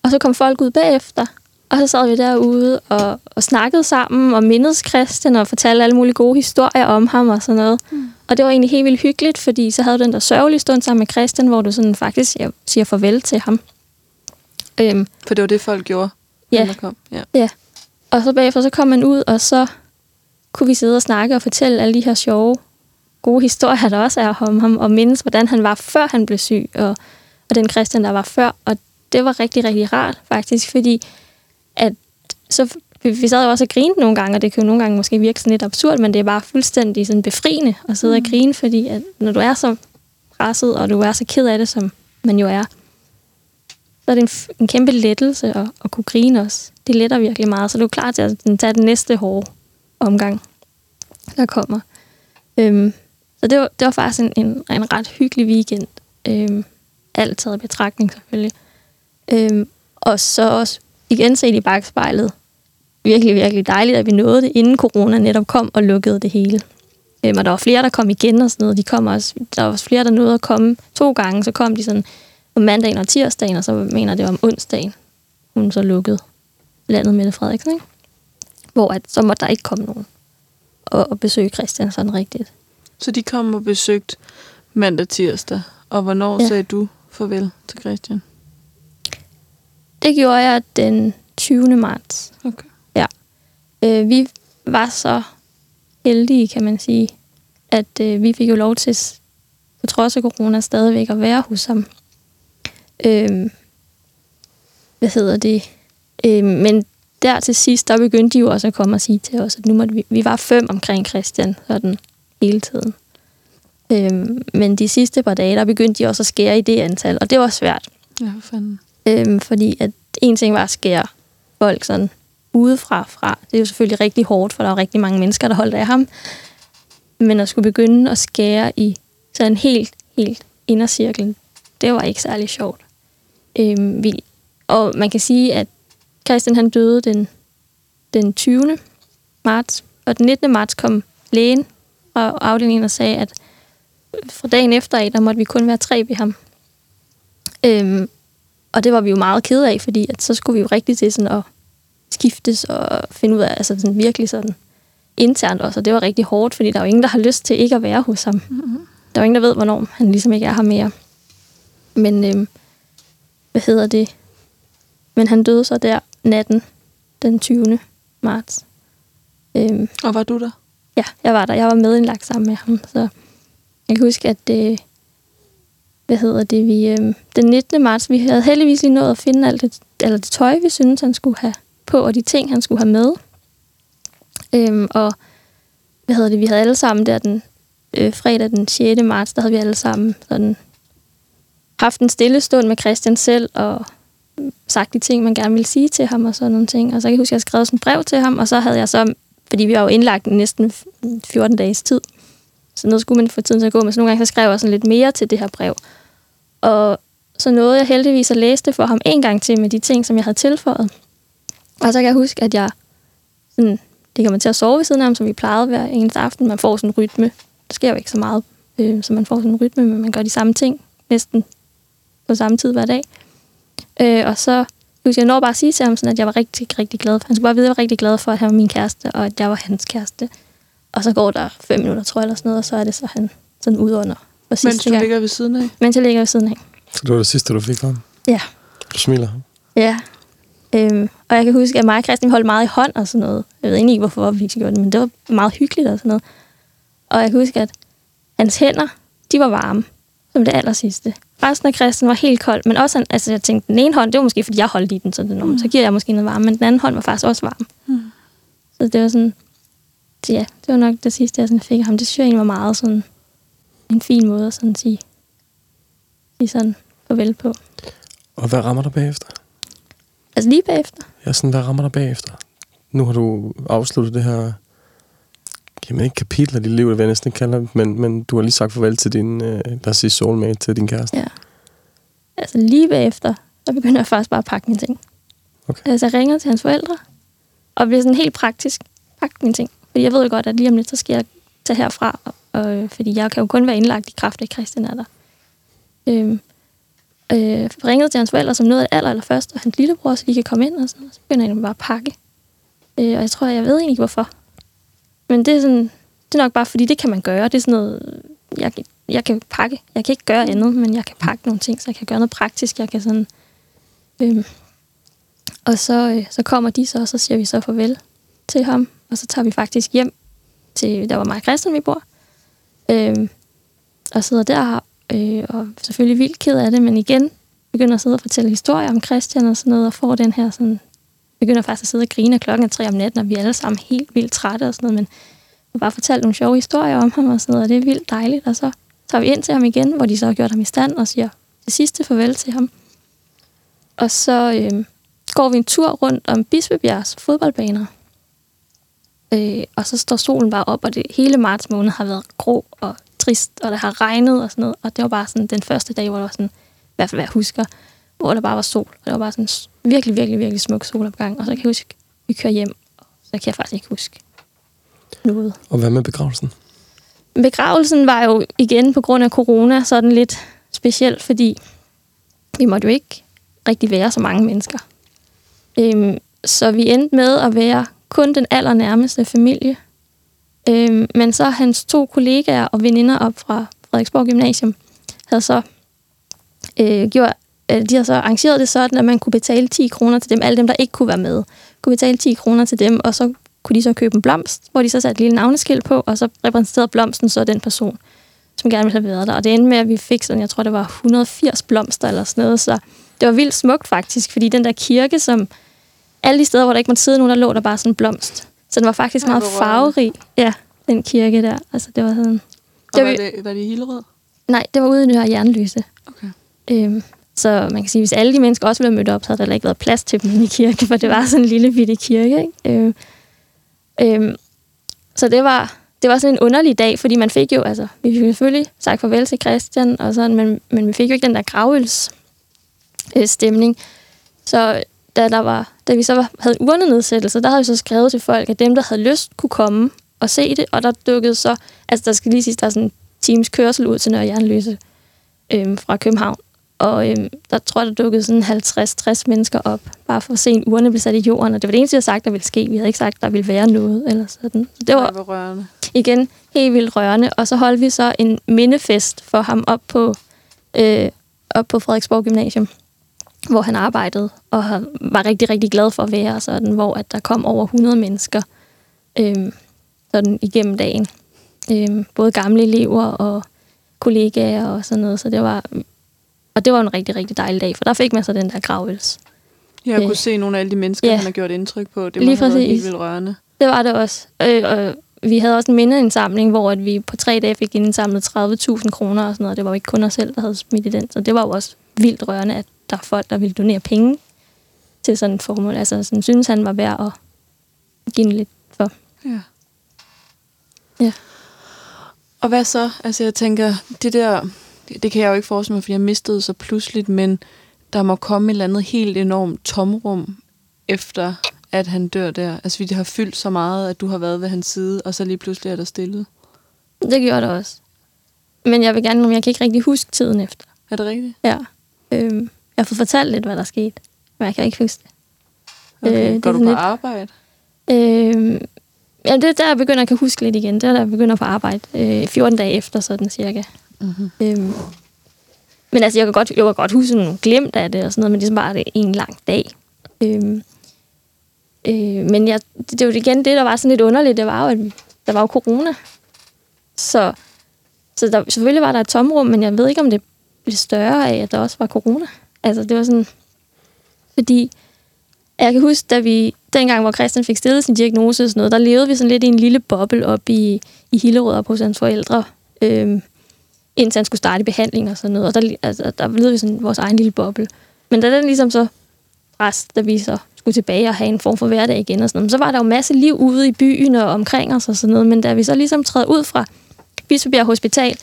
og så kom folk ud bagefter, og så sad vi derude og, og snakkede sammen og mindedes Christian og fortalte alle mulige gode historier om ham og sådan noget. Mm. Og det var egentlig helt vildt hyggeligt, fordi så havde du den der sørgelige stund sammen med Christian, hvor du sådan faktisk ja, siger farvel til ham. Øhm, For det var det, folk gjorde, Ja. når kom. Ja. ja. Og så bagefter så kom man ud, og så kunne vi sidde og snakke og fortælle alle de her sjove, gode historier, der også er om ham, og mindes, hvordan han var, før han blev syg, og, og den Christian, der var før. Og det var rigtig, rigtig rart, faktisk, fordi at så vi, sad jo også og grinede nogle gange, og det kan jo nogle gange måske virke sådan lidt absurd, men det er bare fuldstændig sådan befriende at sidde mm. og grine, fordi at når du er så presset, og du er så ked af det, som man jo er, så er det en, en kæmpe lettelse at, at kunne grine også. Det letter virkelig meget, så du er klar til at tage den næste hårde omgang, der kommer. Øhm, så det var, det var faktisk en, en, en ret hyggelig weekend. Øhm, alt taget i betragtning selvfølgelig. Øhm, og så også igen set i bagspejlet. Virkelig, virkelig dejligt, at vi nåede det, inden corona netop kom og lukkede det hele. Øhm, og der var flere, der kom igen og sådan noget. De kom også, der var også flere, der nåede at komme to gange. Så kom de sådan om mandagen og tirsdagen, og så mener det var om onsdagen, hun så lukkede landet Mette Frederiksen. Ikke? Hvor at, så måtte der ikke komme nogen og, og besøge Christian sådan rigtigt. Så de kom og besøgte mandag tirsdag. Og hvornår ja. sagde du farvel til Christian? Det gjorde jeg den 20. marts. Okay. Ja. Øh, vi var så heldige, kan man sige, at øh, vi fik jo lov til, på trods af corona, stadigvæk at være hos ham. Øh, hvad hedder det? Øh, men der til sidst, der begyndte de jo også at komme og sige til os, at nu måtte vi, vi var fem omkring Christian, sådan hele tiden. Øh, men de sidste par dage, der begyndte de også at skære i det antal, og det var svært. Ja, for fanden. Øhm, fordi at en ting var at skære folk sådan udefra fra. Det er jo selvfølgelig rigtig hårdt, for der er rigtig mange mennesker, der holdt af ham. Men at skulle begynde at skære i sådan helt, helt indercirklen, det var ikke særlig sjovt. Øhm, vi, og man kan sige, at Christian han døde den, den 20. marts, og den 19. marts kom lægen fra afdelingen og sagde, at fra dagen efter af, der måtte vi kun være tre ved ham. Øhm, og det var vi jo meget kede af, fordi at så skulle vi jo rigtig til sådan at skiftes og finde ud af, altså sådan virkelig sådan internt også, og det var rigtig hårdt, fordi der er jo ingen, der har lyst til ikke at være hos ham. Mm-hmm. Der er jo ingen, der ved, hvornår han ligesom ikke er her mere. Men, øhm, hvad hedder det? Men han døde så der natten den 20. marts. Øhm, Og var du der? Ja, jeg var der. Jeg var medindlagt sammen med ham. Så jeg kan huske, at det, hvad hedder det, vi, øh, den 19. marts, vi havde heldigvis lige nået at finde alt det, eller det tøj, vi syntes, han skulle have på, og de ting, han skulle have med. Øhm, og hvad hedder det, vi havde alle sammen der den øh, fredag den 6. marts, der havde vi alle sammen sådan haft en stille stund med Christian selv, og sagt de ting, man gerne ville sige til ham, og sådan nogle ting. Og så kan jeg huske, at jeg skrev sådan et brev til ham, og så havde jeg så, fordi vi var jo indlagt næsten 14 dages tid, så noget skulle man få tiden til at gå, men så nogle gange så skrev jeg sådan lidt mere til det her brev. Og så nåede jeg heldigvis at læse det for ham en gang til med de ting, som jeg havde tilføjet. Og så kan jeg huske, at jeg sådan, det kan man til at sove ved siden af ham, som vi plejede hver eneste aften. Man får sådan en rytme. Der sker jo ikke så meget, øh, så man får sådan en rytme, men man gør de samme ting næsten på samme tid hver dag. Øh, og så husker jeg når bare at sige til ham, sådan, at jeg var rigtig, rigtig glad for. Han skulle bare vide, at jeg var rigtig glad for, at han var min kæreste, og at jeg var hans kæreste. Og så går der fem minutter, tror jeg, eller sådan noget, og så er det så han sådan ud under. For Mens sidste du gang. ligger ved siden af. Mens jeg ligger ved siden af. Så det var det sidste, du fik ham? Ja. Du smiler. Ja. Øhm, og jeg kan huske, at mig og Christian vi holdt meget i hånd og sådan noget. Jeg ved egentlig ikke, hvorfor vi ikke gjorde det, men det var meget hyggeligt og sådan noget. Og jeg kan huske, at hans hænder, de var varme, som det aller sidste. Resten af Christian var helt kold, men også, han, altså jeg tænkte, den ene hånd, det var måske, fordi jeg holdt i den, så, det, mm. så giver jeg måske noget varme, men den anden hånd var faktisk også varm. Mm. Så det var sådan, ja, det var nok det sidste, jeg sådan fik af ham. Det synes jeg egentlig var meget sådan, en fin måde at sådan sige, sige sådan farvel på. Og hvad rammer dig bagefter? Altså lige bagefter. Ja, sådan, hvad rammer dig bagefter? Nu har du afsluttet det her, jamen ikke kapitel af dit liv, det vil jeg næsten ikke kalde det, men, men du har lige sagt farvel til din, øh, lad os sige, soulmate, til din kæreste. Ja. Altså lige bagefter, så begynder jeg faktisk bare at pakke mine ting. Okay. Altså jeg ringer til hans forældre, og bliver sådan helt praktisk pakke mine ting. Fordi jeg ved jo godt, at lige om lidt, så skal jeg tage herfra, og, og, øh, fordi jeg kan jo kun være indlagt i kraft af, at Christian er der. Øhm, øh, ringede til hans forældre som noget af det aller, aller først, og hans lillebror, så de kan komme ind og sådan og Så begynder han bare at pakke. Øh, og jeg tror, jeg ved egentlig ikke, hvorfor. Men det er sådan, det er nok bare, fordi det kan man gøre. Det er sådan noget, jeg, jeg kan pakke. Jeg kan ikke gøre andet, men jeg kan pakke nogle ting, så jeg kan gøre noget praktisk. Jeg kan sådan... Øhm, og så, øh, så kommer de så, og så siger vi så farvel til ham. Og så tager vi faktisk hjem til, der var mig og Christian, vi bor. øh, og sidder der, øh, og selvfølgelig vildt ked af det, men igen begynder at sidde og fortælle historier om Christian og sådan noget, og får den her sådan, begynder faktisk at sidde og grine, klokken er tre om natten, og vi er alle sammen helt vildt trætte og sådan noget, men og bare fortalt nogle sjove historier om ham og sådan noget, og det er vildt dejligt, og så tager vi ind til ham igen, hvor de så har gjort ham i stand og siger det sidste farvel til ham. Og så øh, går vi en tur rundt om Bispebjergs fodboldbaner. Øh, og så står solen bare op, og det hele marts måned har været grå og trist, og det har regnet og sådan noget. Og det var bare sådan den første dag, hvor der var sådan, i hvert fald hvad jeg husker, hvor der bare var sol. Og det var bare sådan virkelig, virkelig, virkelig smuk solopgang. Og så kan jeg huske, vi kører hjem, og så kan jeg faktisk ikke huske noget. Og hvad med begravelsen? Begravelsen var jo igen på grund af corona sådan lidt speciel, fordi vi måtte jo ikke rigtig være så mange mennesker. Øhm, så vi endte med at være kun den allernærmeste familie. Øh, men så hans to kollegaer og veninder op fra Frederiksborg Gymnasium havde så øh, gjort, øh, de havde så arrangeret det sådan, at man kunne betale 10 kroner til dem, alle dem, der ikke kunne være med, kunne betale 10 kroner til dem, og så kunne de så købe en blomst, hvor de så satte et lille navneskilt på, og så repræsenterede blomsten så den person, som gerne ville have været der. Og det endte med, at vi fik sådan, jeg tror, det var 180 blomster eller sådan noget, så det var vildt smukt faktisk, fordi den der kirke, som alle de steder, hvor der ikke måtte sidde nogen, der lå der bare sådan en blomst. Så den var faktisk meget farverig. Ja, den kirke der. Altså, det var sådan... Det var var- det, var det i Hillerød? Nej, det var ude i Nørre Jernlyse. Okay. Øhm, så man kan sige, hvis alle de mennesker også ville have mødt op, så havde der ikke været plads til dem i kirke, for det var sådan en lille bitte kirke. Ikke? Øhm, øhm, så det var, det var sådan en underlig dag, fordi man fik jo, altså, vi fik selvfølgelig sagt farvel til Christian, og sådan, men, men vi fik jo ikke den der gravøls øh, stemning. Så da, der var, da vi så var, havde en urnenedsættelse, der havde vi så skrevet til folk, at dem, der havde lyst, kunne komme og se det, og der dukkede så, altså der skal lige sige, der er sådan en times kørsel ud til Nørre Jernløse øhm, fra København. Og øhm, der tror jeg, der dukkede sådan 50-60 mennesker op, bare for at se en urne blive sat i jorden. Og det var det eneste, vi havde sagt, der ville ske. Vi havde ikke sagt, der ville være noget. Eller sådan. Så det var Ej, hvor rørende. igen helt vildt rørende. Og så holdt vi så en mindefest for ham op på, øh, op på Frederiksborg Gymnasium, hvor han arbejdede og var rigtig, rigtig glad for at være sådan, hvor at der kom over 100 mennesker øh, sådan igennem dagen. Øh, både gamle elever og kollegaer og sådan noget. Så det var, og det var en rigtig, rigtig dejlig dag, for der fik man så den der gravøls. Jeg Øh, kunne se nogle af alle de mennesker, ja. han har gjort indtryk på. Det præcis. helt vildt rørende. Det var det også. Øh, og vi havde også en mindeindsamling, hvor at vi på tre dage fik indsamlet 30.000 kroner og sådan noget. Det var jo ikke kun os selv, der havde smidt i den. Så det var jo også vildt rørende, at der er folk, der ville donere penge til sådan et formål. Altså, sådan, synes han var værd at give lidt for. Ja. Ja. Og hvad så? Altså jeg tænker, det der, det, det kan jeg jo ikke forestille mig, fordi jeg mistede så pludseligt, men der må komme et eller andet helt enormt tomrum efter, at han dør der. Altså fordi det har fyldt så meget, at du har været ved hans side, og så lige pludselig er der stillet. Det gjorde det også. Men jeg vil gerne, men jeg kan ikke rigtig huske tiden efter. Er det rigtigt? Ja. Øhm, jeg har fået fortalt lidt, hvad der skete, men jeg kan ikke huske det. Okay. Øh, det Går du på lidt- arbejde? Øhm, ja, det er der, jeg begynder at kan huske lidt igen. Det er der, jeg begynder på arbejde. Øh, 14 dage efter, sådan cirka. Mm-hmm. Øhm, men altså, jeg kan godt, jeg kan godt huske nogle glimt af det og sådan noget, men det er bare det en lang dag. Øhm, øh, men jeg, det, det, var igen det, der var sådan lidt underligt, det var jo, at der var jo corona. Så, så der, selvfølgelig var der et tomrum, men jeg ved ikke, om det blev større af, at der også var corona. Altså, det var sådan... Fordi jeg kan huske, da vi, dengang, hvor Christian fik stillet sin diagnose og sådan noget, der levede vi sådan lidt i en lille boble op i, i Hillerød op hos hans forældre, øhm, indtil han skulle starte i behandling og sådan noget. Og der, altså, der levede vi sådan vores egen lille boble. Men da den ligesom så rest, da vi så skulle tilbage og have en form for hverdag igen og sådan noget, så var der jo masse liv ude i byen og omkring os og sådan noget. Men da vi så ligesom træder ud fra Bispebjerg Hospital,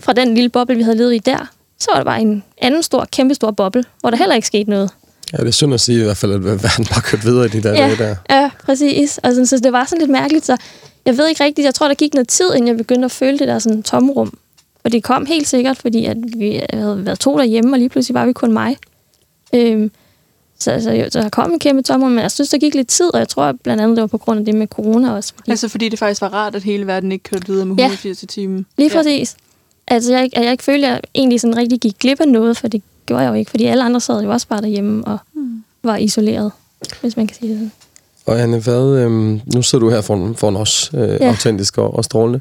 fra den lille boble, vi havde levet i der, så var der bare en anden stor, kæmpe stor boble, hvor der heller ikke skete noget. Ja, det er synd at sige i hvert fald, at verden bare kørte videre i de der Ja. dage der. Ja, præcis. Og sådan, så det var sådan lidt mærkeligt, så jeg ved ikke rigtigt, jeg tror, der gik noget tid, inden jeg begyndte at føle det der sådan tomrum. Og det kom helt sikkert, fordi at vi havde været to derhjemme, og lige pludselig var vi kun mig. Øhm, så, så, jo, så der kom en kæmpe tomrum, men jeg synes, der gik lidt tid, og jeg tror blandt andet, det var på grund af det med corona også. Fordi, Altså fordi det faktisk var rart, at hele verden ikke kørte videre med Ja. 180 i timen. lige præcis. Altså, jeg, at jeg ikke følte, at jeg egentlig sådan rigtig gik glip af noget, for det gjorde jeg jo ikke, fordi alle andre sad jo også bare derhjemme og Mm. var isoleret, hvis man kan sige det sådan. Og Anne, hvad, øhm, nu sidder du her foran, foran os, øh, ja. Ja. autentisk og, og strålende.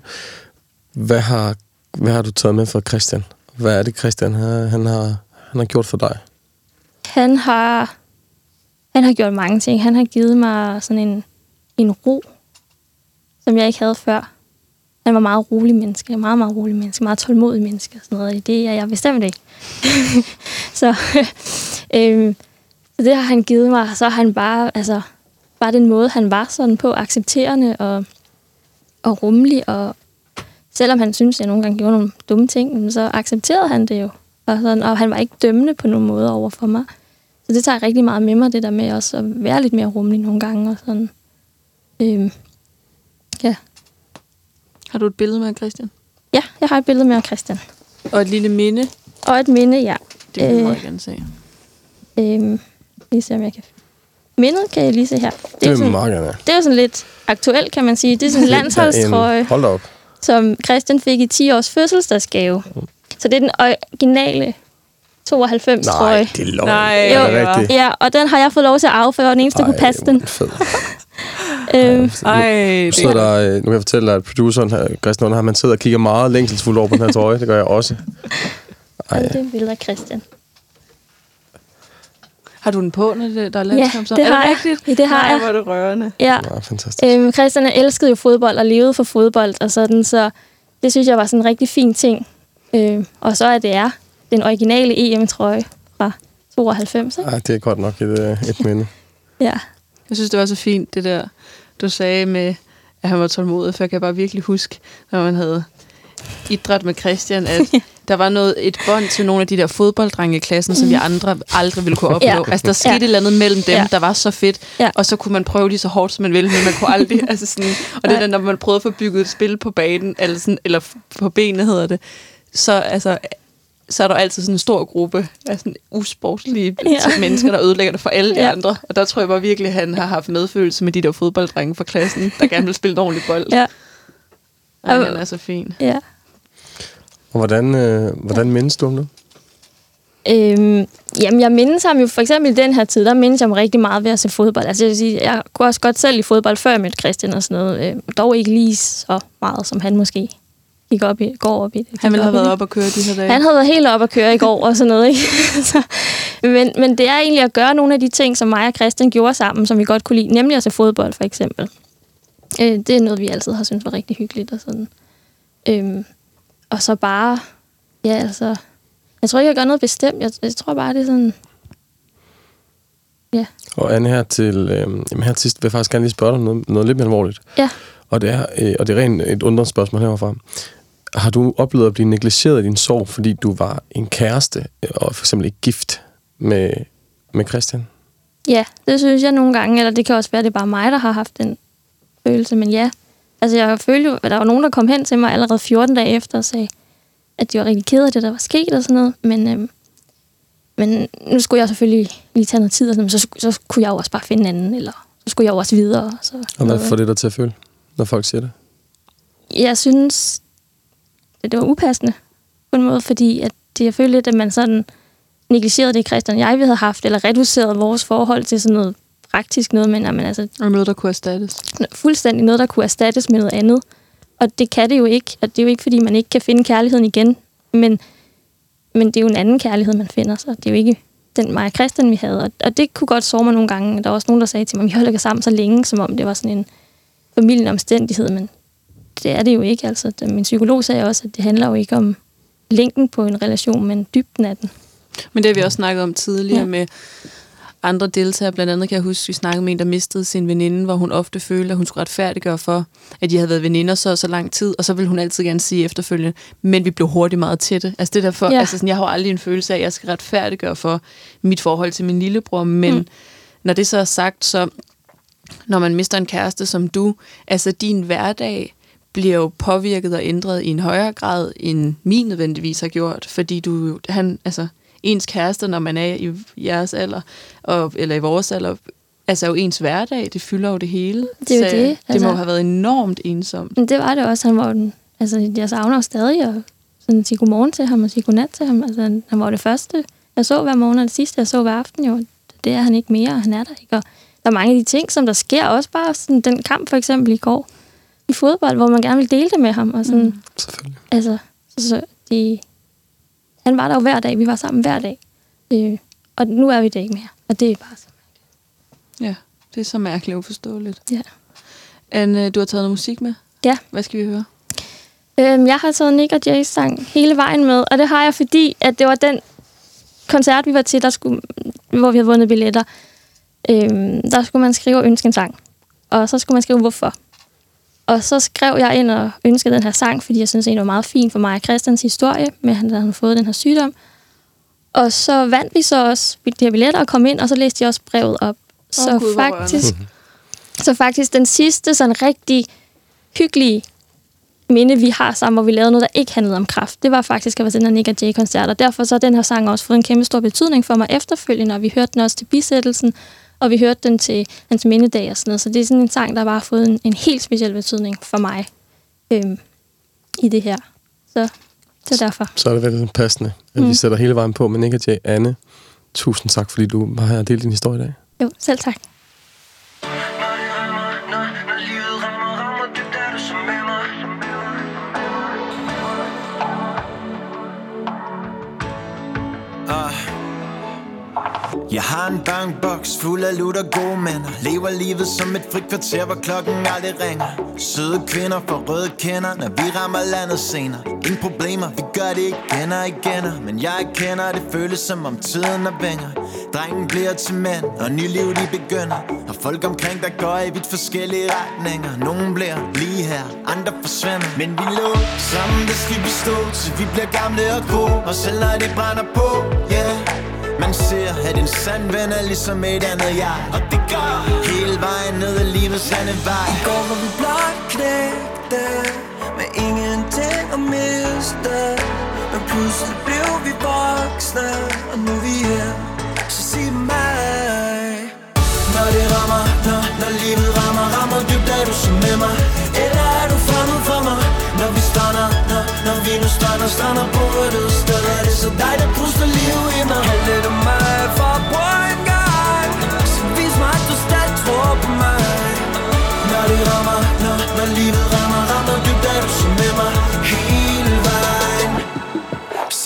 Hvad har, hvad har du taget med fra Christian? Hvad er det, Christian har, han, har, han har gjort for dig? Han har, han har gjort mange ting. Han har givet mig sådan en, en ro, som jeg ikke havde før. Han var meget rolig menneske, meget, meget rolig menneske, meget tålmodig menneske og sådan noget. Det er jeg bestemt ikke. så, øhm, så det har han givet mig. Så har han bare, altså, bare den måde, han var sådan på, accepterende og, og rummelig. Og selvom han synes, jeg nogle gange gjorde nogle dumme ting, så accepterede han det jo. Og, sådan, og han var ikke dømmende på nogen måde over for mig. Så det tager jeg rigtig meget med mig, det der med også at være lidt mere rummelig nogle gange. Og sådan. Øhm, ja. Har du et billede med Christian? ja, jeg har et billede med Christian. Og et lille minde? Og et minde, ja. Det vil jeg Øh. meget gerne se. Øhm, lige se, om jeg kan... Mindet kan jeg lige se her. Det Det er, sådan, meget gerne. det er jo sådan lidt aktuelt, kan man sige. Det er sådan en landsholdstrøje, Hold da op. som Christian fik i 10 års fødselsdagsgave. Så det er den originale 92 trøje. Nej, det er løgn. Nej, er det ja. rigtigt? Ja, og den har jeg fået lov til at arve, for jeg var den eneste, der kunne passe den. Fed. Øhm, Ej, Nu, sidder der, øh, nu kan jeg fortælle dig, at produceren her, Christian Lund, han sidder og kigger meget længselsfuldt over på den her trøje. Det gør jeg også. Ej. Det er et billede af Christian. Har du den på, når det, der er Ja, landskamp? så? det er har jeg. rigtigt? Ja, det har Nej, jeg. hvor er det rørende. Ja, Ja, fantastisk. øhm, Christian elskede jo fodbold og levede for fodbold og sådan, så det synes jeg var sådan en rigtig fin ting. Øhm, og så er det er den originale EM-trøje fra 92, ikke? Ja, det er godt nok et, øh, et minde. Ja. Jeg synes, det var så fint, det der, du sagde med, at han var tålmodig, for jeg kan bare virkelig huske, når man havde idræt med Christian, at der var noget, et bånd til nogle af de der fodbolddrenge i klassen, som vi andre aldrig ville kunne opleve. Ja. Altså, der skete Ja. et eller andet mellem dem, Ja. der var så fedt, Ja. og så kunne man prøve lige så hårdt, som man ville, men man kunne aldrig, altså sådan, og det er den, når man prøvede at få bygget et spil på banen, eller, sådan, eller på benene hedder det, så altså, så er der altid sådan en stor gruppe af sådan usportslige Ja. mennesker, der ødelægger det for alle de Ja. andre. Og der tror jeg bare virkelig, at han har haft medfølelse med de der fodbolddrenge fra klassen, der gerne vil spille en ordentlig bold. Ja. Ej, Og- han er så fin. ja. Og hvordan, øh, hvordan mindes du om det? Øhm, jamen, jeg mindes ham jo for eksempel i den her tid, der mindes jeg ham rigtig meget ved at se fodbold. Altså, jeg, vil sige, jeg kunne også godt selv i fodbold, før jeg mødte Christian og sådan noget. Øh, dog ikke lige så meget, som han måske gik op i, går op i det. Han ville have været op og køre de her dage. Han havde været helt op at køre i går og sådan noget, ikke? så, men, men det er egentlig at gøre nogle af de ting, som mig og Christian gjorde sammen, som vi godt kunne lide, nemlig at se fodbold for eksempel. Øh, det er noget, vi altid har syntes var rigtig hyggeligt og sådan. Øhm, og så bare, ja altså, jeg tror ikke, jeg gør noget bestemt. Jeg, jeg tror bare, det er sådan, ja. Og Anne, her til, øh, jamen her til sidst vil jeg faktisk gerne lige spørge dig noget, noget lidt mere alvorligt. Ja. Og det er, øh, og det er rent et undrende spørgsmål herfra. Har du oplevet at blive negligeret i din sorg, fordi du var en kæreste, øh, og for eksempel ikke gift med, med Christian? Ja, det synes jeg nogle gange, eller det kan også være, at det er bare mig, der har haft den følelse, men ja. Altså jeg følte jo, at der var nogen, der kom hen til mig allerede 14 dage efter og sagde, at de var rigtig ked af det, der var sket og sådan noget, men, øhm, men nu skulle jeg selvfølgelig lige tage noget tid, og sådan, men så, så kunne jeg jo også bare finde en anden, eller så skulle jeg jo også videre. Så, Og hvad får det dig til at føle, når folk siger det? jeg synes, det var upassende på en måde, fordi at det, jeg følte lidt, at man sådan negligerede det, Christian og jeg vi havde haft, eller reducerede vores forhold til sådan noget praktisk noget, men jamen, altså, Og noget, der kunne erstattes. fuldstændig noget, der kunne erstattes med noget andet. Og det kan det jo ikke. Og det er jo ikke, fordi man ikke kan finde kærligheden igen. Men, men det er jo en anden kærlighed, man finder. Så det er jo ikke den mig og Christian, vi havde. Og, og det kunne godt sove mig nogle gange. Der var også nogen, der sagde til mig, at vi holder ikke sammen så længe, som om det var sådan en familien omstændighed. Men det er det jo ikke. Altså, min psykolog sagde også, at det handler jo ikke om længden på en relation, men dybden af den. Men det har vi også snakket om tidligere Ja. med andre deltagere. Blandt andet kan jeg huske, at vi snakkede med en, der mistede sin veninde, hvor hun ofte følte, at hun skulle retfærdiggøre for, at de havde været veninder så så lang tid, og så ville hun altid gerne sige efterfølgende, men vi blev hurtigt meget tætte. Altså det derfor, Ja. altså sådan, jeg har aldrig en følelse af, at jeg skal retfærdiggøre for mit forhold til min lillebror, men mm. når det så er sagt, så når man mister en kæreste som du, altså din hverdag bliver jo påvirket og ændret i en højere grad, end min nødvendigvis har gjort, fordi du, han, altså, ens kæreste, når man er i jeres alder, og, eller i vores alder, altså jo ens hverdag, det fylder jo det hele. Det er jo Så det, det altså. må have været enormt ensomt. Men det var det også. Han var den, altså, jeg savner jo stadig at sådan, sige godmorgen til ham og sige godnat til ham. Altså, han, han var det første, jeg så hver morgen, og det sidste, jeg så hver aften. Jo. Det er han ikke mere, og han er der ikke. Og der er mange af de ting, som der sker. Også bare sådan, den kamp for eksempel i går i fodbold, hvor man gerne vil dele det med ham. Og sådan, mm. Selvfølgelig. altså, så, så de, han var der jo hver dag. Vi var sammen hver dag. Øh, og nu er vi det ikke mere. Og det er bare så. Ja, det er så mærkeligt og uforståeligt. Ja. Anne, du har taget noget musik med? Ja. Hvad skal vi høre? Øhm, jeg har taget Nick og Jays sang hele vejen med, og det har jeg, fordi at det var den koncert, vi var til, der skulle, hvor vi havde vundet billetter. Øhm, der skulle man skrive og ønske en sang. Og så skulle man skrive, hvorfor. Og så skrev jeg ind og ønskede den her sang, fordi jeg synes, det var meget fint for mig og Christians historie, med at han havde fået den her sygdom. Og så vandt vi så også de her billetter og kom ind, og så læste jeg også brevet op. Så Gud, faktisk, så faktisk den sidste sådan rigtig hyggelige minde, vi har sammen, hvor vi lavede noget, der ikke handlede om kraft. Det var faktisk at være til den her Nick og Jay-koncert, og derfor så har den her sang også fået en kæmpe stor betydning for mig efterfølgende, og vi hørte den også til bisættelsen, og vi hørte den til hans mindedag og sådan noget. Så det er sådan en sang, der bare har fået en, en helt speciel betydning for mig øhm, i det her. Så det er derfor. Så er det vel passende, at mm. vi sætter hele vejen på med Nick og Jay. Anne, tusind tak, fordi du og delte din historie i dag. Jo, selv tak. Jeg har en bankboks fuld af lutter gode mænder Lever livet som et frikvarter, hvor klokken aldrig ringer. Søde kvinder for røde kender, når vi rammer landet senere. Ingen problemer, vi gør det igen og igen. Men jeg kender, det føles som om tiden er vinger. Drengen bliver til mænd, og ny liv de begynder. Og folk omkring der går i vidt forskellige retninger. Nogen bliver lige her, andre forsvinder. Men vi lå sammen, det skal vi stå Til. Vi bliver gamle og grå Og selv når det brænder på, yeah ser, at en sand ven er ligesom et andet jeg. Og det gør hele vejen ned ad livets sande vej I går var vi blot knægte Med ingenting at miste. Men pludselig blev vi voksne Og nu er vi her. Så sig mig Når det rammer, når, når livet rammer Rammer dybt, er du så med mig? Eller er du fremmed for mig? Når vi stander, når, når vi nu stander Stander på et sted.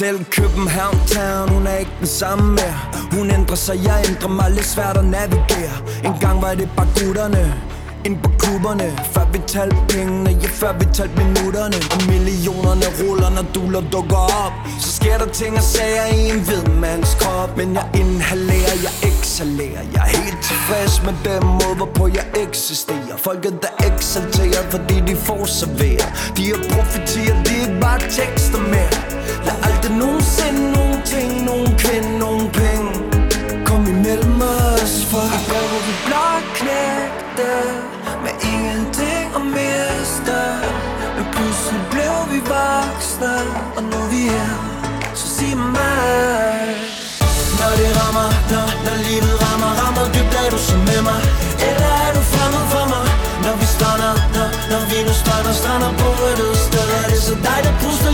Selv København Town, hun er ikke den samme mere. Hun ændrer sig, jeg ændrer mig lidt svært at navigere. En gang var det bare gutterne ind på klubberne Før vi talte pengene, ja før vi talte minutterne. Og millionerne ruller, når duler dukker op. Så sker der ting og sager i en hvid mands krop. Men jeg inhalerer, jeg eksalerer Jeg er helt tilfreds med den måde, hvorpå jeg eksisterer. Folket der eksalterer, fordi de får serveret. De er profetier, de er ikke bare tekster mere. Lad aldrig nogensinde nogen ting, nogen kvinde, nogen penge. Kom imellem os, for i dag hvor vi blot knægte Med ingenting at miste. Men pludselig blev vi voksne Og nu er vi her, så sig mig Når det rammer, når, når livet rammer Rammer dybt, er du så med mig? Eller er du fremmed for mig? Når vi strander, når, når vi nu strander Strander på et sted Er det så dig, der puster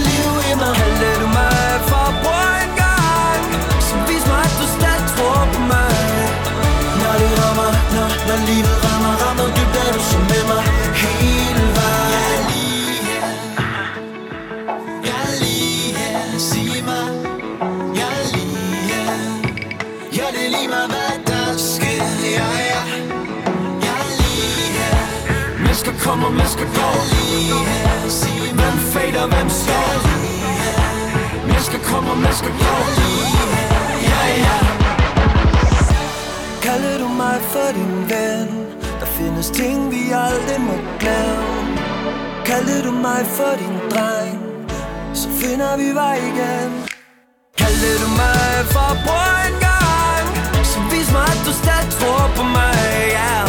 det lige meget, hvad der sker. Ja, ja. Jeg er lige her. Mennesker kommer, mennesker går. Lige her Sig Hvem fader, hvem står Mennesker kommer, mennesker går. Lige her Ja, ja. Kalder du mig for din ven? Der findes ting, vi aldrig må glemme. Kalder du mig for din dreng? Så finder vi vej igen. Kalder du mig for at vis mig, at du stadig